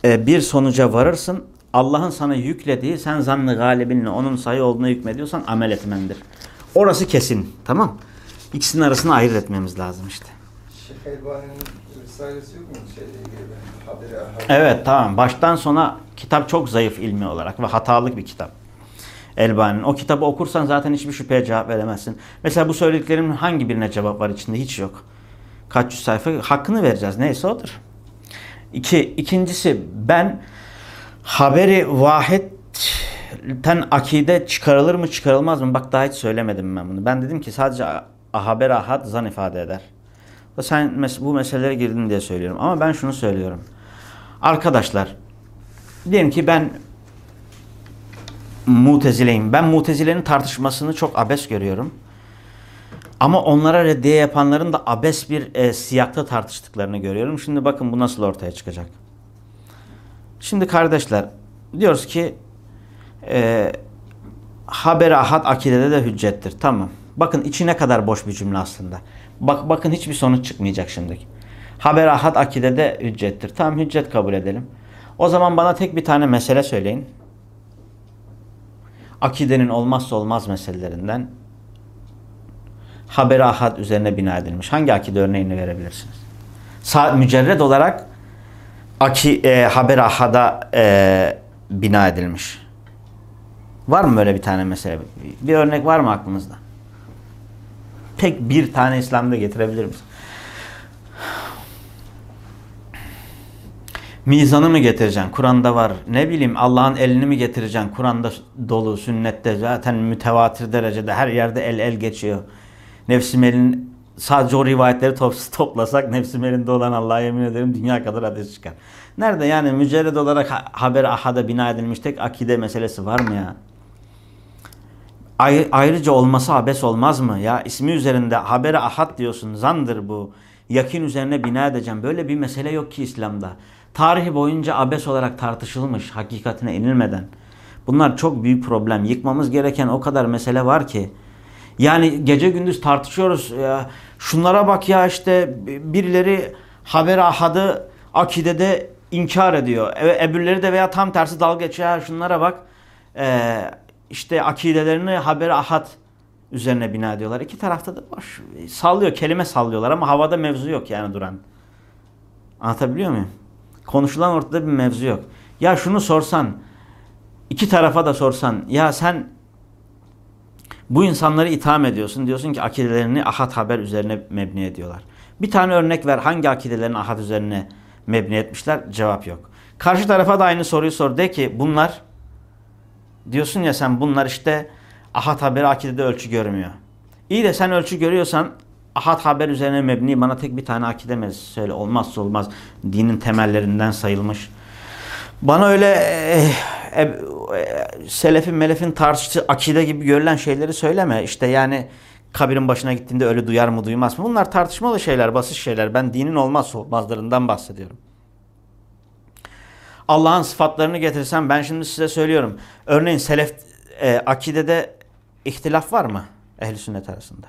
e, bir sonuca varırsın. Allah'ın sana yüklediği sen zannı galibinle onun sahih olduğuna hükmediyorsan amel etmendir. Orası kesin. Tamam. İkisinin arasını ayırt etmemiz lazım işte. Şeyh Elbani'nin risalesi yok mu şeyle ilgili? Haberi. Evet tamam. Baştan sona kitap çok zayıf ilmi olarak ve hatalık bir kitap. Elbani'nin. O kitabı okursan zaten hiçbir şüpheye cevap veremezsin. Mesela bu söylediklerimin hangi birine cevap var içinde? Hiç yok. Kaç yüz sayfa hakkını vereceğiz. Neyse odur. İki, ikincisi ben haberi vahidten akide çıkarılır mı çıkarılmaz mı? Bak daha hiç söylemedim ben bunu. Ben dedim ki sadece haber ahad zan ifade eder. Sen bu meselelere girdin diye söylüyorum. Ama ben şunu söylüyorum. Arkadaşlar diyelim ki ben mutezileyim. Ben mutezilerin tartışmasını çok abes görüyorum. Ama onlara reddiye yapanların da abes bir e, siyakta tartıştıklarını görüyorum. Şimdi bakın bu nasıl ortaya çıkacak. Şimdi kardeşler diyoruz ki e, haber ahad akidede de hüccettir. Tamam. Bakın içi ne kadar boş bir cümle aslında. Bak bakın hiçbir sonuç çıkmayacak şimdi. Haber ahad akidede hüccettir. Tamam hüccet kabul edelim. O zaman bana tek bir tane mesele söyleyin. Akidenin olmazsa olmaz meselelerinden haber ahad üzerine bina edilmiş. Hangi akide örneğini verebilirsiniz? Sa mücerred olarak aki, e, haber ahada e, bina edilmiş. Var mı böyle bir tane mesele? Bir örnek var mı aklınızda? Tek bir tane İslam'da getirebilir misin? Mizanı mı getireceksin? Kur'an'da var. Ne bileyim Allah'ın elini mi getireceksin? Kur'an'da dolu, sünnette zaten mütevatir derecede her yerde el el geçiyor. Nefsim elin sadece o rivayetleri top, toplasak nefsim elinde olan Allah'a yemin ederim dünya kadar hadis çıkar. Nerede yani mücerred olarak ha- haber ahada bina edilmiş tek akide meselesi var mı ya? Ay- ayrıca olması abes olmaz mı? Ya ismi üzerinde habere ahad diyorsun. Zandır bu. Yakin üzerine bina edeceğim. Böyle bir mesele yok ki İslam'da. Tarihi boyunca abes olarak tartışılmış hakikatine inilmeden. Bunlar çok büyük problem. Yıkmamız gereken o kadar mesele var ki. Yani gece gündüz tartışıyoruz. Ya, şunlara bak ya işte birileri haber ahadı akidede inkar ediyor. E, öbürleri de veya tam tersi dalga geçiyor. Şunlara bak. Ee, işte akidelerini haber ahad üzerine bina ediyorlar. İki tarafta da boş. Sallıyor, kelime sallıyorlar ama havada mevzu yok yani duran. Anlatabiliyor muyum? Konuşulan ortada bir mevzu yok. Ya şunu sorsan, iki tarafa da sorsan, ya sen bu insanları itham ediyorsun. Diyorsun ki akidelerini ahad haber üzerine mebni ediyorlar. Bir tane örnek ver. Hangi akidelerini ahad üzerine mebni etmişler? Cevap yok. Karşı tarafa da aynı soruyu sor. De ki bunlar diyorsun ya sen bunlar işte ahad haberi akidede ölçü görmüyor. İyi de sen ölçü görüyorsan ahad haber üzerine mebni bana tek bir tane akide mezisi söyle. Olmazsa olmaz. Dinin temellerinden sayılmış. Bana öyle e, e, selefin melefin tartıştığı akide gibi görülen şeyleri söyleme. İşte yani kabirin başına gittiğinde öyle duyar mı duymaz mı? Bunlar tartışmalı şeyler, basit şeyler. Ben dinin olmazsa olmazlarından bahsediyorum. Allah'ın sıfatlarını getirsem ben şimdi size söylüyorum. Örneğin selef e, akidede ihtilaf var mı ehli sünnet arasında?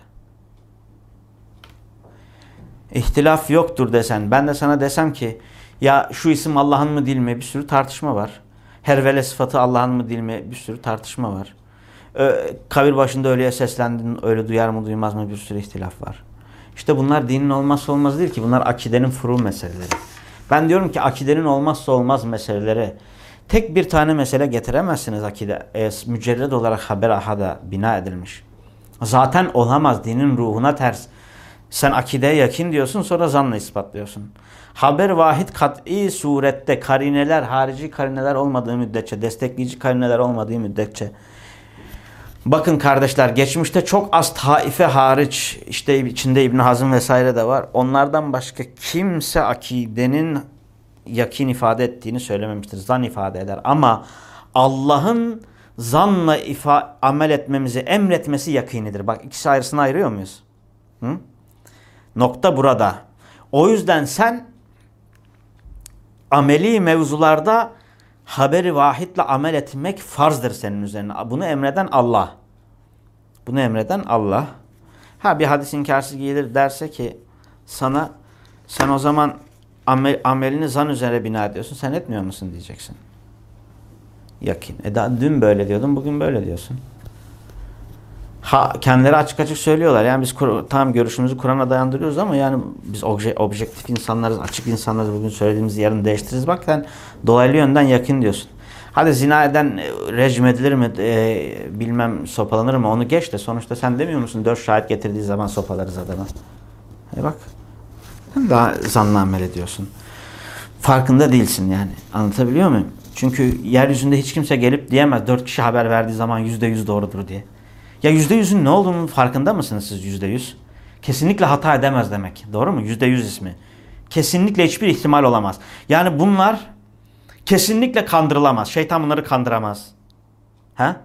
İhtilaf yoktur desen. Ben de sana desem ki ya şu isim Allah'ın mı değil mi? Bir sürü tartışma var. Hervele sıfatı Allah'ın mı değil mi? Bir sürü tartışma var. Kabir başında öyleye seslendin, öyle duyar mı duymaz mı? Bir sürü ihtilaf var. İşte bunlar dinin olmazsa olmaz değil ki. Bunlar akidenin furu meseleleri. Ben diyorum ki akidenin olmazsa olmaz meseleleri tek bir tane mesele getiremezsiniz akide. E, mücerred olarak haber ahada bina edilmiş. Zaten olamaz. Dinin ruhuna ters. Sen akideye yakin diyorsun sonra zanla ispatlıyorsun. Haber vahid kat'i surette karineler, harici karineler olmadığı müddetçe, destekleyici karineler olmadığı müddetçe Bakın kardeşler geçmişte çok az taife hariç işte içinde İbn Hazm vesaire de var. Onlardan başka kimse akidenin yakin ifade ettiğini söylememiştir. Zan ifade eder. Ama Allah'ın zanla ifa amel etmemizi emretmesi yakinidir. Bak ikisi ayrısını ayırıyor muyuz? Hı? Nokta burada. O yüzden sen ameli mevzularda haberi vahitle amel etmek farzdır senin üzerine. Bunu emreden Allah. Bunu emreden Allah. Ha bir hadis inkarsız gelir derse ki sana sen o zaman amel, amelini zan üzerine bina ediyorsun. Sen etmiyor musun diyeceksin. Yakin. E daha dün böyle diyordun bugün böyle diyorsun. Ha, kendileri açık açık söylüyorlar. Yani biz Kur- tam görüşümüzü Kur'an'a dayandırıyoruz ama yani biz obje, objektif insanlarız, açık insanlarız. Bugün söylediğimizi yarın değiştiririz. Bak sen dolaylı yönden yakın diyorsun. Hadi zina eden e, rejim edilir mi, e, bilmem sopalanır mı onu geç de sonuçta sen demiyor musun dört şahit getirdiği zaman sopalarız adama. E bak daha zanlı amel ediyorsun. Farkında değilsin yani. Anlatabiliyor muyum? Çünkü yeryüzünde hiç kimse gelip diyemez dört kişi haber verdiği zaman yüzde yüz doğrudur diye. Ya yüzde yüzün ne olduğunun farkında mısınız siz yüzde yüz? Kesinlikle hata edemez demek. Doğru mu? Yüzde yüz ismi. Kesinlikle hiçbir ihtimal olamaz. Yani bunlar kesinlikle kandırılamaz. Şeytan bunları kandıramaz. Ha?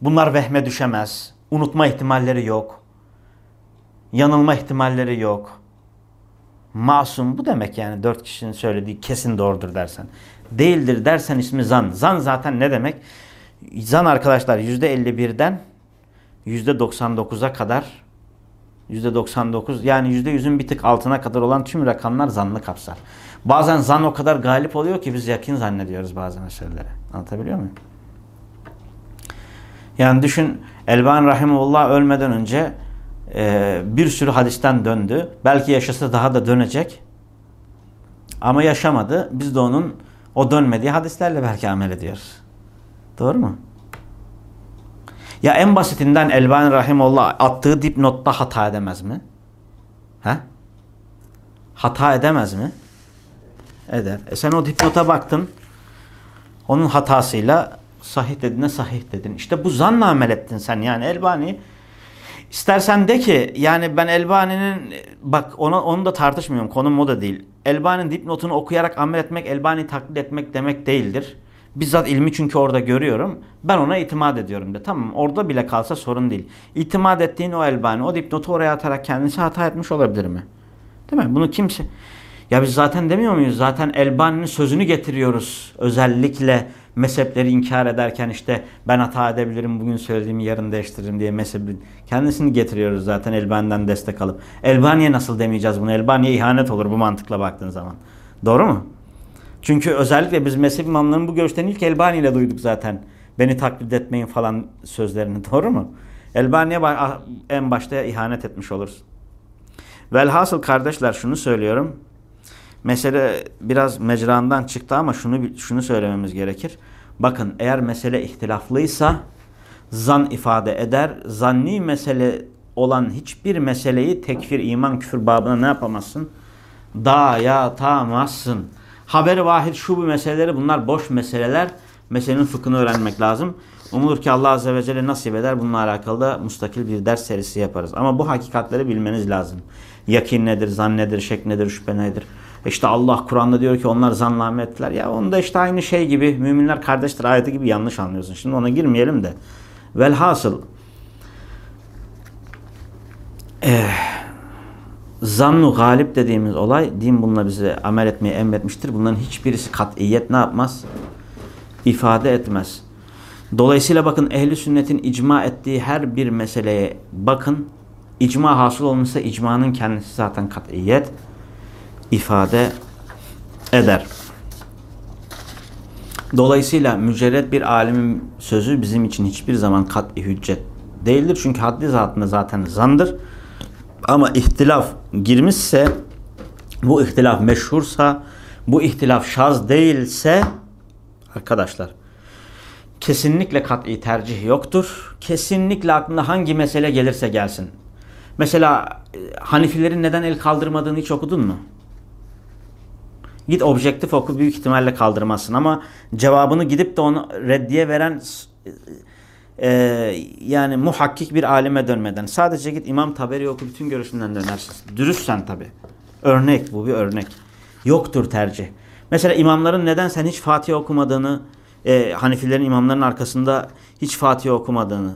Bunlar vehme düşemez. Unutma ihtimalleri yok. Yanılma ihtimalleri yok. Masum bu demek yani dört kişinin söylediği kesin doğrudur dersen. Değildir dersen ismi zan. Zan zaten ne demek? Zan arkadaşlar yüzde 51'den %99'a kadar %99 yani %100'ün bir tık altına kadar olan tüm rakamlar zanlı kapsar. Bazen zan o kadar galip oluyor ki biz yakın zannediyoruz bazı meselelere. Anlatabiliyor muyum? Yani düşün Elban Rahimullah ölmeden önce e, bir sürü hadisten döndü. Belki yaşasa daha da dönecek. Ama yaşamadı. Biz de onun o dönmediği hadislerle belki amel ediyoruz. Doğru mu? Ya en basitinden Elbani Rahimullah attığı dipnotta hata edemez mi? He? Hata edemez mi? Eder. E sen o dipnota baktın. Onun hatasıyla sahih dediğine sahih dedin. İşte bu zanla amel ettin sen. Yani Elbani istersen de ki yani ben Elbani'nin bak onu, onu da tartışmıyorum. Konum o da değil. Elbani'nin dipnotunu okuyarak amel etmek, Elbani taklit etmek demek değildir. Bizzat ilmi çünkü orada görüyorum. Ben ona itimat ediyorum de. Tamam orada bile kalsa sorun değil. İtimat ettiğin o Elbani o dipnotu oraya atarak kendisi hata etmiş olabilir mi? Değil mi? Bunu kimse... Ya biz zaten demiyor muyuz? Zaten Elbani'nin sözünü getiriyoruz. Özellikle mezhepleri inkar ederken işte ben hata edebilirim bugün söylediğimi yarın değiştiririm diye mezhebin kendisini getiriyoruz zaten Elbani'den destek alıp. Elbani'ye nasıl demeyeceğiz bunu? Elbani'ye ihanet olur bu mantıkla baktığın zaman. Doğru mu? Çünkü özellikle biz mezhep imamlarının bu görüşlerini ilk Elbani ile duyduk zaten. Beni taklit etmeyin falan sözlerini. Doğru mu? Elbani'ye en başta ihanet etmiş oluruz. Velhasıl kardeşler şunu söylüyorum. Mesele biraz mecrandan çıktı ama şunu şunu söylememiz gerekir. Bakın eğer mesele ihtilaflıysa zan ifade eder. Zanni mesele olan hiçbir meseleyi tekfir, iman, küfür babına ne yapamazsın? Dayatamazsın. Haberi vahid şu bu meseleleri bunlar boş meseleler. Meselenin fıkhını öğrenmek lazım. Umulur ki Allah Azze ve Celle nasip eder. Bununla alakalı da mustakil bir ders serisi yaparız. Ama bu hakikatleri bilmeniz lazım. Yakin nedir, zan nedir, şek nedir, şüphe nedir? İşte Allah Kur'an'da diyor ki onlar zanla ettiler. Ya onda işte aynı şey gibi müminler kardeştir ayeti gibi yanlış anlıyorsun. Şimdi ona girmeyelim de. Velhasıl eh, zannu galip dediğimiz olay din bununla bize amel etmeyi emretmiştir. Bunların hiçbirisi kat'iyet ne yapmaz? ifade etmez. Dolayısıyla bakın ehli sünnetin icma ettiği her bir meseleye bakın. İcma hasıl olmuşsa icmanın kendisi zaten kat'iyet ifade eder. Dolayısıyla mücerred bir alimin sözü bizim için hiçbir zaman kat'i hüccet değildir. Çünkü haddi zatında zaten zandır. Ama ihtilaf girmişse, bu ihtilaf meşhursa, bu ihtilaf şaz değilse arkadaşlar kesinlikle kat'i tercih yoktur. Kesinlikle aklına hangi mesele gelirse gelsin. Mesela Hanifilerin neden el kaldırmadığını hiç okudun mu? Git objektif oku büyük ihtimalle kaldırmazsın ama cevabını gidip de onu reddiye veren e, yani muhakkik bir alime dönmeden sadece git İmam Taberi oku bütün görüşünden dönersin. Dürüstsen tabi. Örnek bu bir örnek. Yoktur tercih. Mesela imamların neden sen hiç Fatiha okumadığını, e, Hanifilerin imamların arkasında hiç Fatiha okumadığını,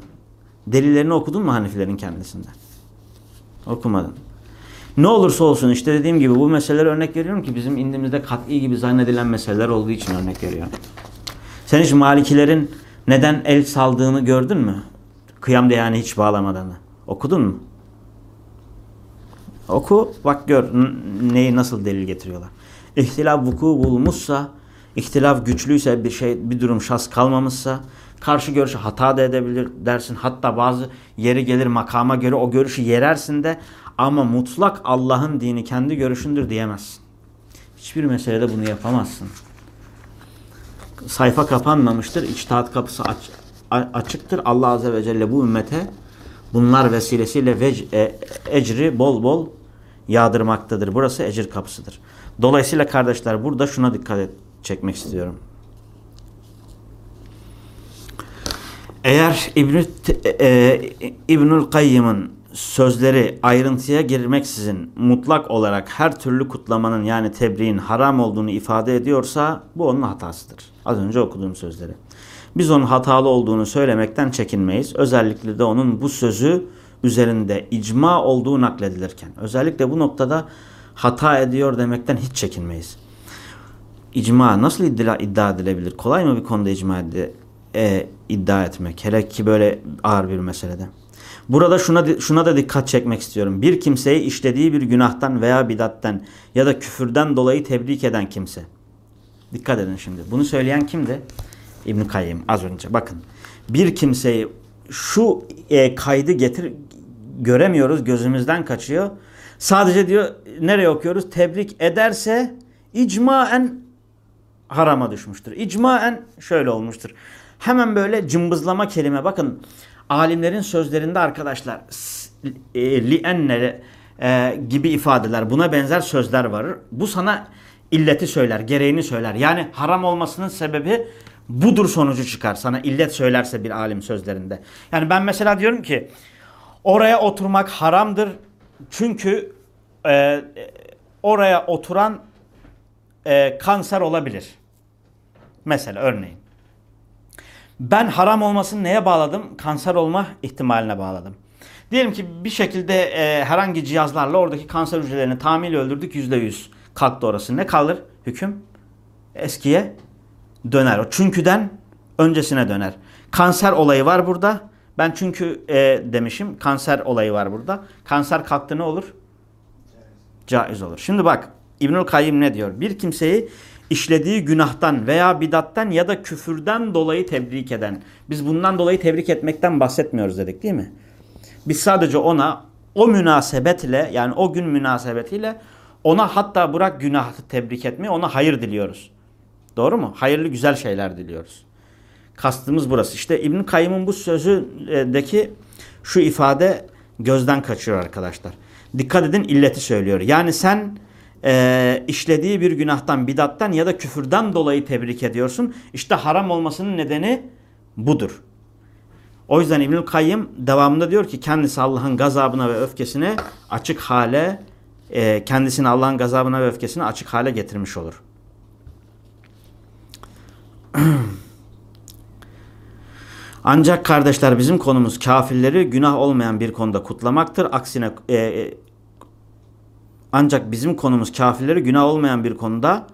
delillerini okudun mu Hanifilerin kendisinden? Okumadın. Ne olursa olsun işte dediğim gibi bu meseleleri örnek veriyorum ki bizim indimizde kat'i gibi zannedilen meseleler olduğu için örnek veriyorum. Sen hiç Malikilerin neden el saldığını gördün mü? Kıyamda yani hiç bağlamadığını. Okudun mu? Oku bak gör neyi nasıl delil getiriyorlar. İhtilaf vuku bulmuşsa, ihtilaf güçlüyse bir şey bir durum şas kalmamışsa karşı görüşü hata da edebilir dersin. Hatta bazı yeri gelir makama göre o görüşü yerersin de ama mutlak Allah'ın dini kendi görüşündür diyemezsin. Hiçbir meselede bunu yapamazsın. Sayfa kapanmamıştır. İçtihat kapısı aç, açıktır. Allah Azze ve Celle bu ümmete bunlar vesilesiyle vec, e, ecri bol bol yağdırmaktadır. Burası ecir kapısıdır. Dolayısıyla kardeşler burada şuna dikkat et, çekmek istiyorum. Eğer İbn e, İbnül Kayyım'ın sözleri ayrıntıya girmeksizin mutlak olarak her türlü kutlamanın yani tebriğin haram olduğunu ifade ediyorsa bu onun hatasıdır. Az önce okuduğum sözleri. Biz onun hatalı olduğunu söylemekten çekinmeyiz. Özellikle de onun bu sözü üzerinde icma olduğu nakledilirken. Özellikle bu noktada hata ediyor demekten hiç çekinmeyiz. İcma nasıl iddia, iddia edilebilir? Kolay mı bir konuda icma ed e, iddia etmek? Hele ki böyle ağır bir meselede. Burada şuna, şuna da dikkat çekmek istiyorum. Bir kimseyi işlediği bir günahtan veya bidatten ya da küfürden dolayı tebrik eden kimse. Dikkat edin şimdi. Bunu söyleyen kimdi? İbn Kayyim az önce. Bakın. Bir kimseyi şu e, kaydı getir göremiyoruz, gözümüzden kaçıyor. Sadece diyor nereye okuyoruz? Tebrik ederse icmaen harama düşmüştür. İcmaen şöyle olmuştur. Hemen böyle cımbızlama kelime bakın alimlerin sözlerinde arkadaşlar e, lienne e, gibi ifadeler buna benzer sözler var. Bu sana illeti söyler, gereğini söyler. Yani haram olmasının sebebi budur sonucu çıkar. Sana illet söylerse bir alim sözlerinde. Yani ben mesela diyorum ki oraya oturmak haramdır. Çünkü e, oraya oturan e, kanser olabilir. Mesela örneğin. Ben haram olmasını neye bağladım? Kanser olma ihtimaline bağladım. Diyelim ki bir şekilde e, herhangi cihazlarla oradaki kanser hücrelerini tamir öldürdük yüzde yüz. Kalktı orası. Ne kalır hüküm? Eskiye döner. O çünküden öncesine döner. Kanser olayı var burada. Ben çünkü e, demişim. Kanser olayı var burada. Kanser kalktı ne olur? Caiz olur. Şimdi bak İbnül Kayyim ne diyor? Bir kimseyi işlediği günahtan veya bidattan ya da küfürden dolayı tebrik eden. Biz bundan dolayı tebrik etmekten bahsetmiyoruz dedik değil mi? Biz sadece ona o münasebetle yani o gün münasebetiyle ona hatta bırak günahı tebrik etmeyi ona hayır diliyoruz. Doğru mu? Hayırlı güzel şeyler diliyoruz. Kastımız burası. İşte İbn Kayyım'ın bu sözündeki şu ifade gözden kaçıyor arkadaşlar. Dikkat edin illeti söylüyor. Yani sen e, işlediği bir günahtan, bidattan ya da küfürden dolayı tebrik ediyorsun. İşte haram olmasının nedeni budur. O yüzden İbnül Kayyım devamında diyor ki kendisi Allah'ın gazabına ve öfkesine açık hale e, kendisini Allah'ın gazabına ve öfkesine açık hale getirmiş olur. Ancak kardeşler bizim konumuz kafirleri günah olmayan bir konuda kutlamaktır. Aksine e, e, ancak bizim konumuz kafirleri günah olmayan bir konuda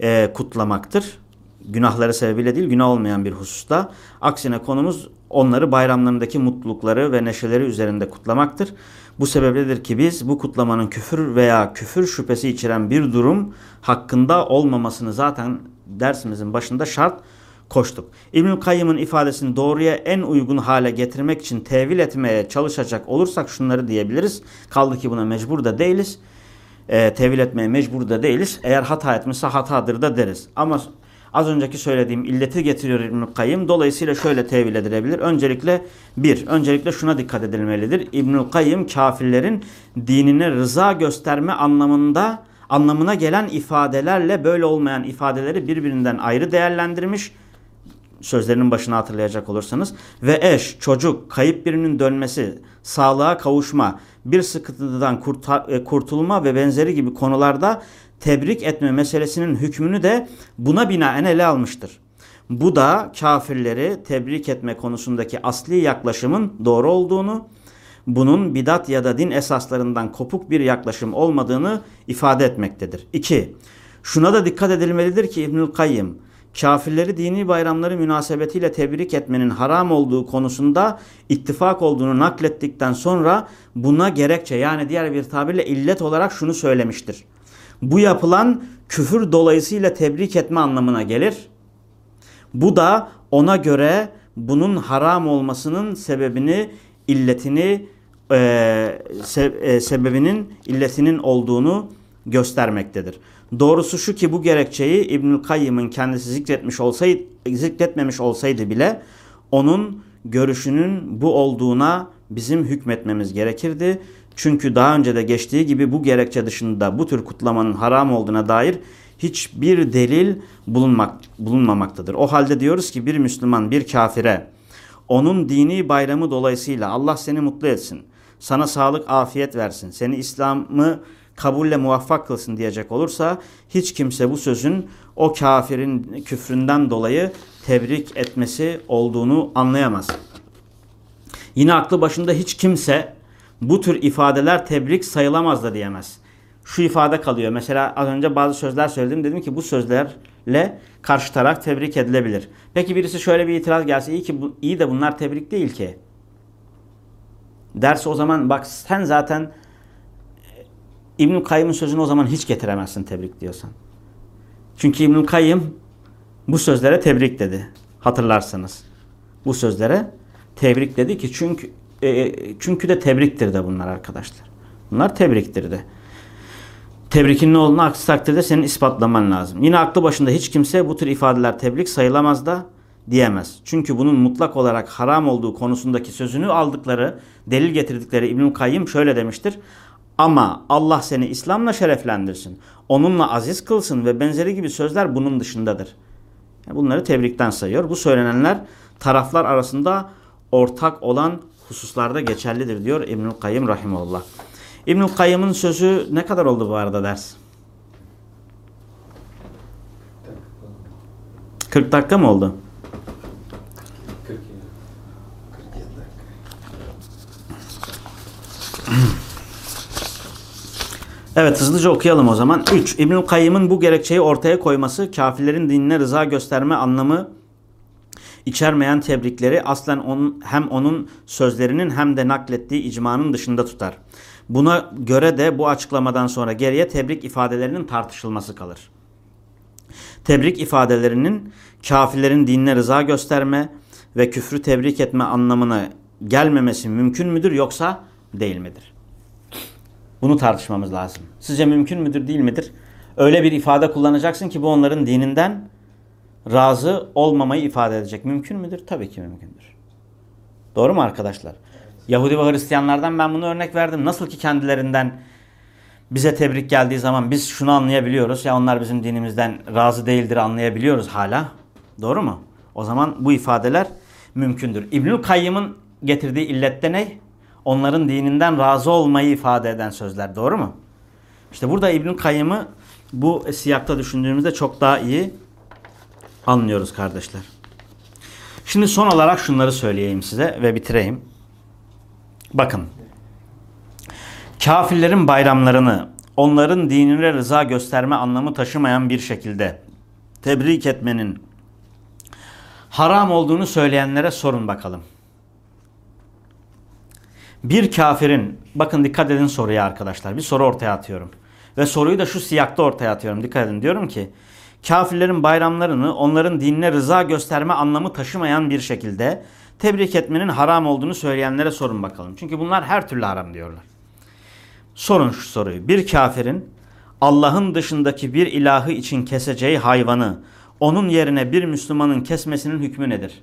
e, kutlamaktır. Günahları sebebiyle değil günah olmayan bir hususta. Aksine konumuz onları bayramlarındaki mutlulukları ve neşeleri üzerinde kutlamaktır. Bu sebepledir ki biz bu kutlamanın küfür veya küfür şüphesi içeren bir durum hakkında olmamasını zaten dersimizin başında şart koştuk. İbnül Kayyım'ın ifadesini doğruya en uygun hale getirmek için tevil etmeye çalışacak olursak şunları diyebiliriz. Kaldı ki buna mecbur da değiliz e, tevil etmeye mecbur da değiliz. Eğer hata etmişse hatadır da deriz. Ama az önceki söylediğim illeti getiriyor İbnül Kayyım. Dolayısıyla şöyle tevil edilebilir. Öncelikle bir, öncelikle şuna dikkat edilmelidir. İbnül Kayyım kafirlerin dinine rıza gösterme anlamında anlamına gelen ifadelerle böyle olmayan ifadeleri birbirinden ayrı değerlendirmiş. sözlerinin başına hatırlayacak olursanız ve eş, çocuk, kayıp birinin dönmesi, sağlığa kavuşma, bir sıkıntıdan e, kurtulma ve benzeri gibi konularda tebrik etme meselesinin hükmünü de buna binaen ele almıştır. Bu da kafirleri tebrik etme konusundaki asli yaklaşımın doğru olduğunu, bunun bidat ya da din esaslarından kopuk bir yaklaşım olmadığını ifade etmektedir. 2. Şuna da dikkat edilmelidir ki İbnül Kayyım, kafirleri dini bayramları münasebetiyle tebrik etmenin haram olduğu konusunda ittifak olduğunu naklettikten sonra buna gerekçe yani diğer bir tabirle illet olarak şunu söylemiştir. Bu yapılan küfür dolayısıyla tebrik etme anlamına gelir. Bu da ona göre bunun haram olmasının sebebini, illetini, e, se, e, sebebinin illetinin olduğunu göstermektedir. Doğrusu şu ki bu gerekçeyi İbnül Kayyım'ın kendisi zikretmiş olsaydı, zikretmemiş olsaydı bile onun görüşünün bu olduğuna bizim hükmetmemiz gerekirdi. Çünkü daha önce de geçtiği gibi bu gerekçe dışında bu tür kutlamanın haram olduğuna dair hiçbir delil bulunmak, bulunmamaktadır. O halde diyoruz ki bir Müslüman bir kafire onun dini bayramı dolayısıyla Allah seni mutlu etsin, sana sağlık afiyet versin, seni İslam'ı kabulle muvaffak kılsın diyecek olursa hiç kimse bu sözün o kafirin küfründen dolayı tebrik etmesi olduğunu anlayamaz. Yine aklı başında hiç kimse bu tür ifadeler tebrik sayılamaz da diyemez. Şu ifade kalıyor. Mesela az önce bazı sözler söyledim. Dedim ki bu sözlerle karşı taraf tebrik edilebilir. Peki birisi şöyle bir itiraz gelse iyi ki bu, iyi de bunlar tebrik değil ki. Derse o zaman bak sen zaten İbnül Kayyım'ın sözünü o zaman hiç getiremezsin tebrik diyorsan. Çünkü İbnül Kayyım bu sözlere tebrik dedi. Hatırlarsanız. Bu sözlere tebrik dedi ki çünkü e, çünkü de tebriktir de bunlar arkadaşlar. Bunlar tebriktir de. Tebrikin ne olduğunu aksi takdirde senin ispatlaman lazım. Yine aklı başında hiç kimse bu tür ifadeler tebrik sayılamaz da diyemez. Çünkü bunun mutlak olarak haram olduğu konusundaki sözünü aldıkları, delil getirdikleri İbnül Kayyım şöyle demiştir. Ama Allah seni İslam'la şereflendirsin. Onunla aziz kılsın ve benzeri gibi sözler bunun dışındadır. Bunları tebrikten sayıyor. Bu söylenenler taraflar arasında ortak olan hususlarda geçerlidir diyor İbnül Kayyım Rahimullah. İbnül Kayyım'ın sözü ne kadar oldu bu arada ders? 40 dakika mı oldu? 47. 47 dakika. Evet hızlıca okuyalım o zaman. 3. İbnül Kayyım'ın bu gerekçeyi ortaya koyması kafirlerin dinine rıza gösterme anlamı içermeyen tebrikleri aslen onun, hem onun sözlerinin hem de naklettiği icmanın dışında tutar. Buna göre de bu açıklamadan sonra geriye tebrik ifadelerinin tartışılması kalır. Tebrik ifadelerinin kafirlerin dinine rıza gösterme ve küfrü tebrik etme anlamına gelmemesi mümkün müdür yoksa değil midir? Bunu tartışmamız lazım. Sizce mümkün müdür değil midir? Öyle bir ifade kullanacaksın ki bu onların dininden razı olmamayı ifade edecek. Mümkün müdür? Tabii ki mümkündür. Doğru mu arkadaşlar? Yahudi ve Hristiyanlardan ben bunu örnek verdim. Nasıl ki kendilerinden bize tebrik geldiği zaman biz şunu anlayabiliyoruz. Ya onlar bizim dinimizden razı değildir anlayabiliyoruz hala. Doğru mu? O zaman bu ifadeler mümkündür. İbnül Kayyım'ın getirdiği illette ne? Onların dininden razı olmayı ifade eden sözler. Doğru mu? İşte burada İbnül Kayyım'ı bu siyakta düşündüğümüzde çok daha iyi anlıyoruz kardeşler. Şimdi son olarak şunları söyleyeyim size ve bitireyim. Bakın. Kafirlerin bayramlarını onların dinine rıza gösterme anlamı taşımayan bir şekilde tebrik etmenin haram olduğunu söyleyenlere sorun bakalım. Bir kafirin, bakın dikkat edin soruya arkadaşlar. Bir soru ortaya atıyorum. Ve soruyu da şu siyakta ortaya atıyorum. Dikkat edin. Diyorum ki kafirlerin bayramlarını onların dinine rıza gösterme anlamı taşımayan bir şekilde tebrik etmenin haram olduğunu söyleyenlere sorun bakalım. Çünkü bunlar her türlü haram diyorlar. Sorun şu soruyu. Bir kafirin Allah'ın dışındaki bir ilahı için keseceği hayvanı onun yerine bir Müslümanın kesmesinin hükmü nedir?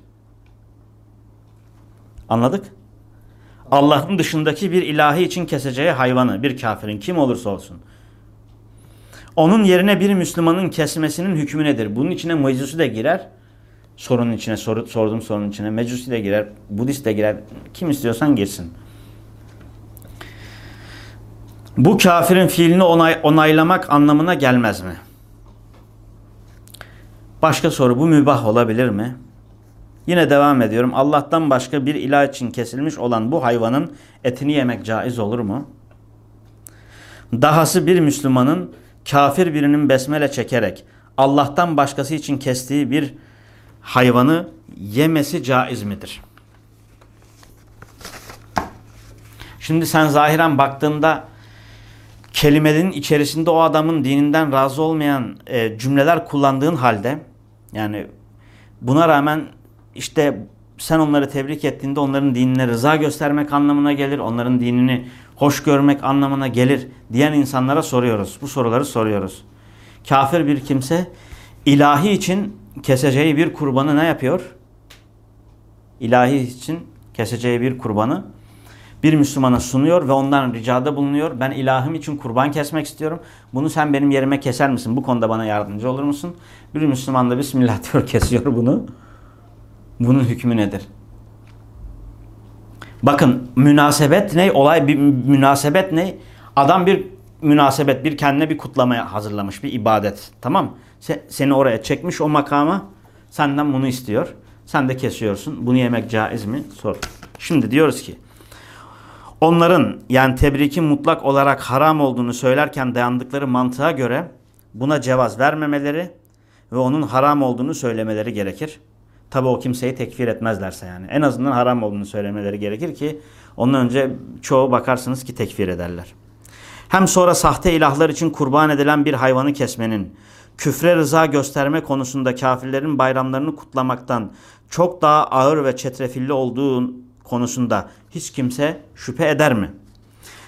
Anladık? Allah'ın dışındaki bir ilahi için keseceği hayvanı bir kafirin kim olursa olsun. Onun yerine bir Müslümanın kesmesinin hükmü nedir? Bunun içine mucizusu da girer. sorunun içine, soru, sorduğum sorunun içine. Mecusi de girer, Budist de girer. Kim istiyorsan girsin. Bu kafirin fiilini onay, onaylamak anlamına gelmez mi? Başka soru bu mübah olabilir mi? Yine devam ediyorum. Allah'tan başka bir ilah için kesilmiş olan bu hayvanın etini yemek caiz olur mu? Dahası bir Müslümanın kafir birinin besmele çekerek Allah'tan başkası için kestiği bir hayvanı yemesi caiz midir? Şimdi sen zahiren baktığında kelimenin içerisinde o adamın dininden razı olmayan e, cümleler kullandığın halde yani buna rağmen işte sen onları tebrik ettiğinde onların dinine rıza göstermek anlamına gelir. Onların dinini hoş görmek anlamına gelir diyen insanlara soruyoruz. Bu soruları soruyoruz. Kafir bir kimse ilahi için keseceği bir kurbanı ne yapıyor? İlahi için keseceği bir kurbanı bir Müslümana sunuyor ve ondan ricada bulunuyor. Ben ilahım için kurban kesmek istiyorum. Bunu sen benim yerime keser misin? Bu konuda bana yardımcı olur musun? Bir Müslüman da Bismillah diyor kesiyor bunu. Bunun hükmü nedir? Bakın münasebet ne? Olay bir münasebet ne? Adam bir münasebet, bir kendine bir kutlamaya hazırlamış, bir ibadet. Tamam Seni oraya çekmiş o makama. Senden bunu istiyor. Sen de kesiyorsun. Bunu yemek caiz mi? Sor. Şimdi diyoruz ki onların yani tebrikin mutlak olarak haram olduğunu söylerken dayandıkları mantığa göre buna cevaz vermemeleri ve onun haram olduğunu söylemeleri gerekir. Tabi o kimseyi tekfir etmezlerse yani. En azından haram olduğunu söylemeleri gerekir ki ondan önce çoğu bakarsınız ki tekfir ederler. Hem sonra sahte ilahlar için kurban edilen bir hayvanı kesmenin, küfre rıza gösterme konusunda kafirlerin bayramlarını kutlamaktan çok daha ağır ve çetrefilli olduğu konusunda hiç kimse şüphe eder mi?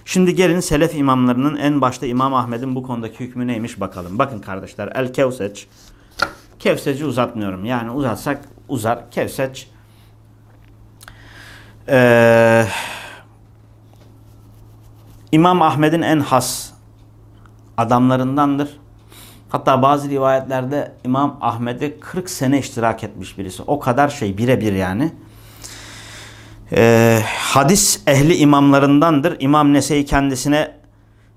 Şimdi gelin Selef imamlarının en başta İmam Ahmet'in bu konudaki hükmü neymiş bakalım. Bakın kardeşler El Kevseç. Kevseci uzatmıyorum. Yani uzatsak uzar. Kevseç ee, İmam Ahmet'in en has adamlarındandır. Hatta bazı rivayetlerde İmam Ahmet'e 40 sene iştirak etmiş birisi. O kadar şey birebir yani. Ee, hadis ehli imamlarındandır. İmam Nese'yi kendisine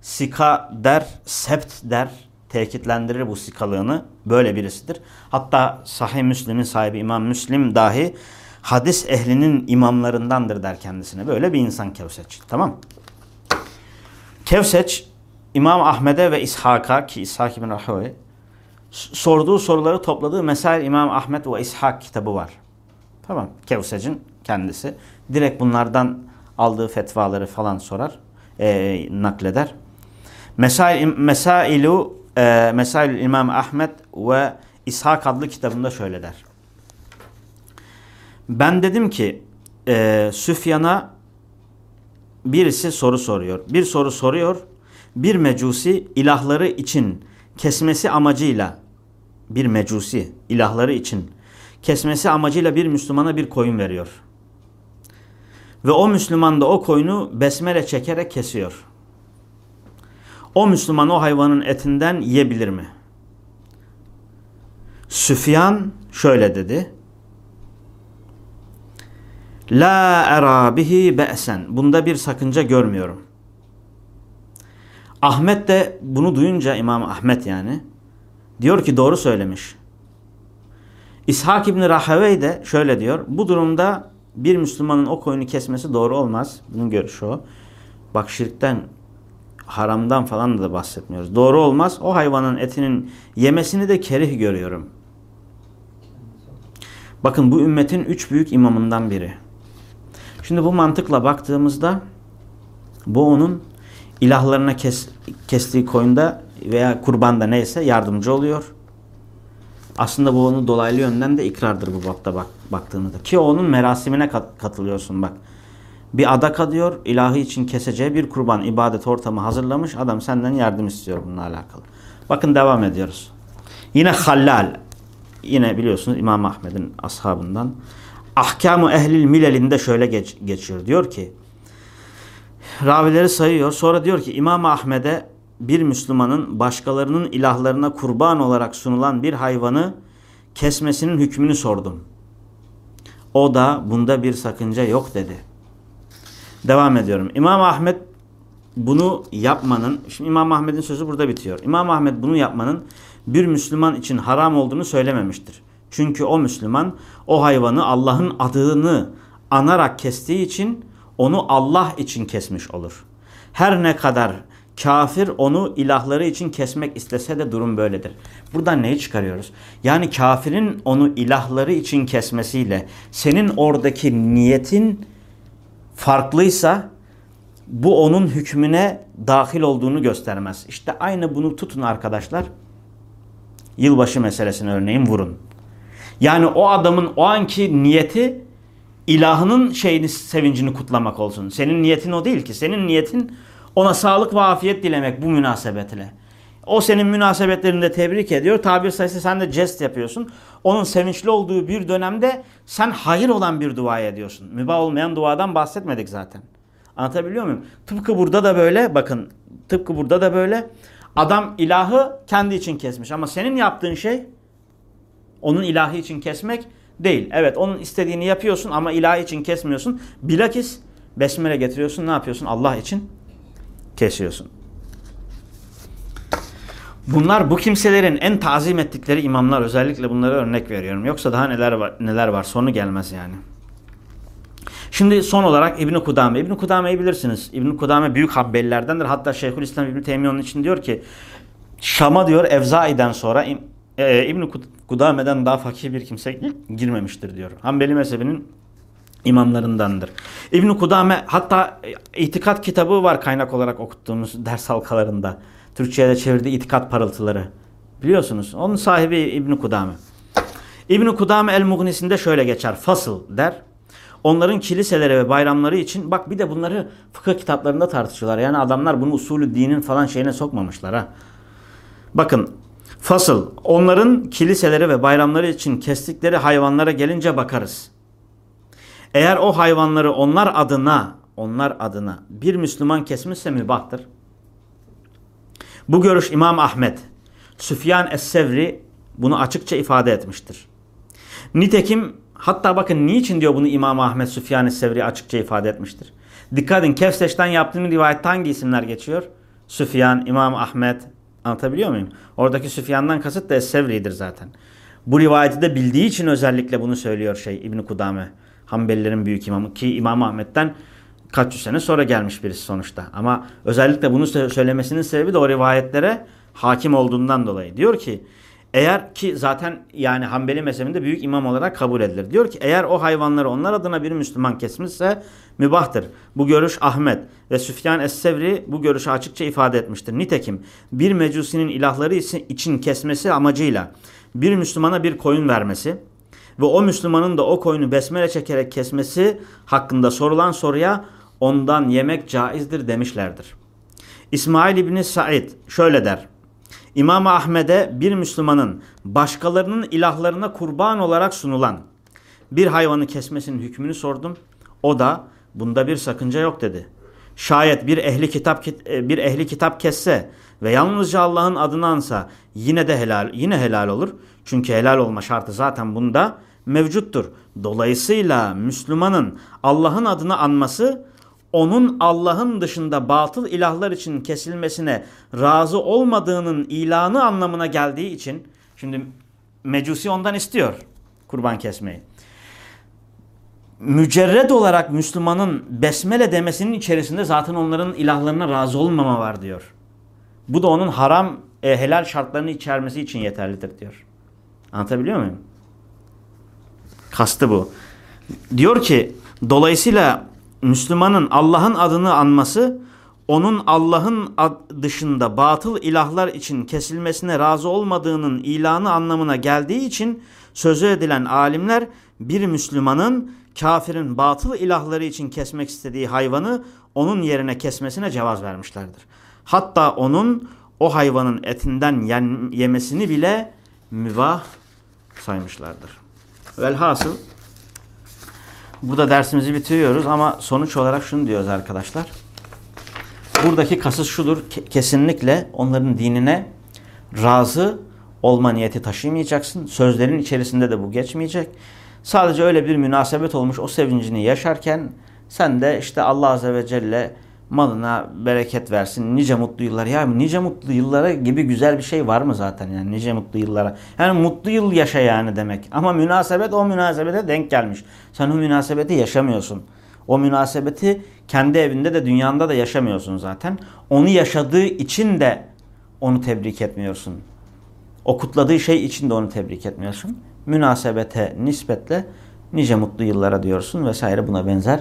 sika der, sept der tekitlendirir bu sikalığını. Böyle birisidir. Hatta Sahih Müslim'in sahibi İmam Müslim dahi hadis ehlinin imamlarındandır der kendisine. Böyle bir insan Kevseç. Tamam Kevseç İmam Ahmet'e ve İshak'a ki İshak ibn Rahoy sorduğu soruları topladığı Mesail İmam Ahmet ve İshak kitabı var. Tamam. Kevsec'in kendisi. Direkt bunlardan aldığı fetvaları falan sorar. E, nakleder. Mesail, Mesailu e, Mesail İmam Ahmet ve İshak adlı kitabında şöyle der. Ben dedim ki e, Süfyan'a birisi soru soruyor. Bir soru soruyor. Bir mecusi ilahları için kesmesi amacıyla bir mecusi ilahları için kesmesi amacıyla bir Müslümana bir koyun veriyor. Ve o Müslüman da o koyunu besmele çekerek kesiyor. O Müslüman o hayvanın etinden yiyebilir mi? Süfyan şöyle dedi. La era bihi be'sen. Bunda bir sakınca görmüyorum. Ahmet de bunu duyunca İmam Ahmet yani diyor ki doğru söylemiş. İshak İbni Rahavey de şöyle diyor. Bu durumda bir Müslümanın o koyunu kesmesi doğru olmaz. Bunun görüşü o. Bak şirkten haramdan falan da bahsetmiyoruz. Doğru olmaz. O hayvanın etinin yemesini de kerih görüyorum. Bakın bu ümmetin üç büyük imamından biri. Şimdi bu mantıkla baktığımızda bu onun ilahlarına kes, kestiği koyunda veya kurbanda neyse yardımcı oluyor. Aslında bu onun dolaylı yönden de ikrardır bu bapta bak, baktığınızda. Ki onun merasimine kat, katılıyorsun bak. Bir adaka diyor ilahı için keseceği bir kurban ibadet ortamı hazırlamış. Adam senden yardım istiyor bununla alakalı. Bakın devam ediyoruz. Yine Hallal. Yine biliyorsunuz İmam Ahmed'in ashabından. Ahkamu ehlil milelinde şöyle geç, geçiyor. Diyor ki ravileri sayıyor. Sonra diyor ki İmam Ahmed'e bir Müslümanın başkalarının ilahlarına kurban olarak sunulan bir hayvanı kesmesinin hükmünü sordum. O da bunda bir sakınca yok dedi. Devam ediyorum. İmam Ahmet bunu yapmanın, şimdi İmam Ahmet'in sözü burada bitiyor. İmam Ahmet bunu yapmanın bir Müslüman için haram olduğunu söylememiştir. Çünkü o Müslüman o hayvanı Allah'ın adını anarak kestiği için onu Allah için kesmiş olur. Her ne kadar kafir onu ilahları için kesmek istese de durum böyledir. Buradan neyi çıkarıyoruz? Yani kafirin onu ilahları için kesmesiyle senin oradaki niyetin farklıysa bu onun hükmüne dahil olduğunu göstermez. İşte aynı bunu tutun arkadaşlar. Yılbaşı meselesini örneğin vurun. Yani o adamın o anki niyeti ilahının şeyini sevincini kutlamak olsun. Senin niyetin o değil ki. Senin niyetin ona sağlık ve afiyet dilemek bu münasebetle. O senin münasebetlerinde tebrik ediyor. Tabir sayısı sen de jest yapıyorsun. Onun sevinçli olduğu bir dönemde sen hayır olan bir dua ediyorsun. Mübah olmayan duadan bahsetmedik zaten. Anlatabiliyor muyum? Tıpkı burada da böyle bakın tıpkı burada da böyle adam ilahı kendi için kesmiş ama senin yaptığın şey onun ilahı için kesmek değil. Evet onun istediğini yapıyorsun ama ilahı için kesmiyorsun. Bilakis besmele getiriyorsun ne yapıyorsun? Allah için kesiyorsun. Bunlar bu kimselerin en tazim ettikleri imamlar özellikle bunlara örnek veriyorum. Yoksa daha neler var, neler var sonu gelmez yani. Şimdi son olarak İbn Kudame. İbn Kudame'yi bilirsiniz. İbn Kudame büyük habbelilerdendir. Hatta Şeyhülislam İbn Teymiye onun için diyor ki Şam'a diyor Evzai'den sonra e, İbn Kudame'den daha fakir bir kimse girmemiştir diyor. Hanbeli mezhebinin imamlarındandır. İbn Kudame hatta itikat kitabı var kaynak olarak okuttuğumuz ders halkalarında. Türkçe'ye de çevirdiği itikat parıltıları. Biliyorsunuz. Onun sahibi İbn Kudame. İbn Kudame el-Mughnisinde şöyle geçer. Fasıl der. Onların kiliseleri ve bayramları için bak bir de bunları fıkıh kitaplarında tartışıyorlar. Yani adamlar bunu usulü dinin falan şeyine sokmamışlar ha. Bakın fasıl onların kiliseleri ve bayramları için kestikleri hayvanlara gelince bakarız. Eğer o hayvanları onlar adına onlar adına bir Müslüman kesmişse mübahtır. Bu görüş İmam Ahmet, Süfyan Es-Sevri bunu açıkça ifade etmiştir. Nitekim hatta bakın niçin diyor bunu İmam Ahmet Süfyan Es-Sevri açıkça ifade etmiştir. Dikkat edin Kevseş'ten yaptığım rivayette hangi isimler geçiyor? Süfyan, İmam Ahmet anlatabiliyor muyum? Oradaki Süfyan'dan kasıt da Es-Sevri'dir zaten. Bu rivayeti de bildiği için özellikle bunu söylüyor şey İbn Kudame. Hanbelilerin büyük imamı ki İmam Ahmet'ten kaç yüz sene sonra gelmiş birisi sonuçta. Ama özellikle bunu söylemesinin sebebi de o rivayetlere hakim olduğundan dolayı. Diyor ki eğer ki zaten yani Hanbeli mezhebinde büyük imam olarak kabul edilir. Diyor ki eğer o hayvanları onlar adına bir Müslüman kesmişse mübahtır. Bu görüş Ahmet ve Süfyan Es-Sevri bu görüşü açıkça ifade etmiştir. Nitekim bir mecusinin ilahları için kesmesi amacıyla bir Müslümana bir koyun vermesi ve o Müslümanın da o koyunu besmele çekerek kesmesi hakkında sorulan soruya ondan yemek caizdir demişlerdir. İsmail İbni Said şöyle der. İmam Ahmed'e bir Müslümanın başkalarının ilahlarına kurban olarak sunulan bir hayvanı kesmesinin hükmünü sordum. O da bunda bir sakınca yok dedi. Şayet bir ehli kitap e, bir ehli kitap kesse ve yalnızca Allah'ın adını ansa yine de helal yine helal olur. Çünkü helal olma şartı zaten bunda mevcuttur. Dolayısıyla Müslümanın Allah'ın adını anması onun Allah'ın dışında batıl ilahlar için kesilmesine razı olmadığının ilanı anlamına geldiği için şimdi Mecusi ondan istiyor kurban kesmeyi. Mücerred olarak Müslümanın besmele demesinin içerisinde zaten onların ilahlarına razı olmama var diyor. Bu da onun haram e, helal şartlarını içermesi için yeterlidir diyor. Anlatabiliyor muyum? Kastı bu. Diyor ki dolayısıyla Müslümanın Allah'ın adını anması onun Allah'ın dışında batıl ilahlar için kesilmesine razı olmadığının ilanı anlamına geldiği için sözü edilen alimler bir Müslümanın kafirin batıl ilahları için kesmek istediği hayvanı onun yerine kesmesine cevaz vermişlerdir. Hatta onun o hayvanın etinden yemesini bile mübah saymışlardır. Velhasıl Burada dersimizi bitiriyoruz ama sonuç olarak şunu diyoruz arkadaşlar. Buradaki kasıt şudur. Kesinlikle onların dinine razı olma niyeti taşıymayacaksın. Sözlerin içerisinde de bu geçmeyecek. Sadece öyle bir münasebet olmuş o sevincini yaşarken sen de işte Allah Azze ve Celle malına bereket versin. Nice mutlu yıllar. Ya nice mutlu yıllara gibi güzel bir şey var mı zaten yani nice mutlu yıllara. Yani mutlu yıl yaşa yani demek. Ama münasebet o münasebete denk gelmiş. Sen o münasebeti yaşamıyorsun. O münasebeti kendi evinde de dünyanda da yaşamıyorsun zaten. Onu yaşadığı için de onu tebrik etmiyorsun. O kutladığı şey için de onu tebrik etmiyorsun. Münasebete nispetle nice mutlu yıllara diyorsun vesaire buna benzer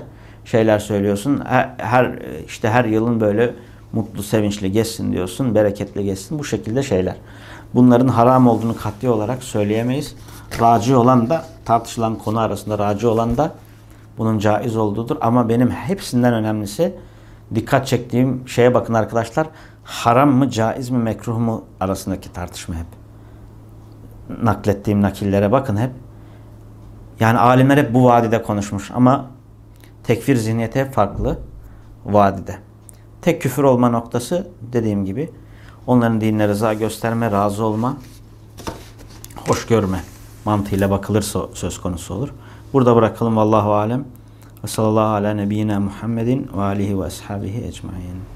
şeyler söylüyorsun. Her, işte her yılın böyle mutlu, sevinçli geçsin diyorsun, bereketli geçsin. Bu şekilde şeyler. Bunların haram olduğunu katli olarak söyleyemeyiz. Raci olan da tartışılan konu arasında raci olan da bunun caiz olduğudur. Ama benim hepsinden önemlisi dikkat çektiğim şeye bakın arkadaşlar. Haram mı, caiz mi, mekruh mu arasındaki tartışma hep. Naklettiğim nakillere bakın hep. Yani alimler hep bu vadide konuşmuş ama tekfir zihniyeti farklı vadide. Tek küfür olma noktası dediğim gibi onların dinine rıza gösterme, razı olma, hoş görme mantığıyla bakılırsa söz konusu olur. Burada bırakalım. Vallahu alem. Ve sallallahu ala nebiyyina Muhammedin ve alihi ve ashabihi ecmain.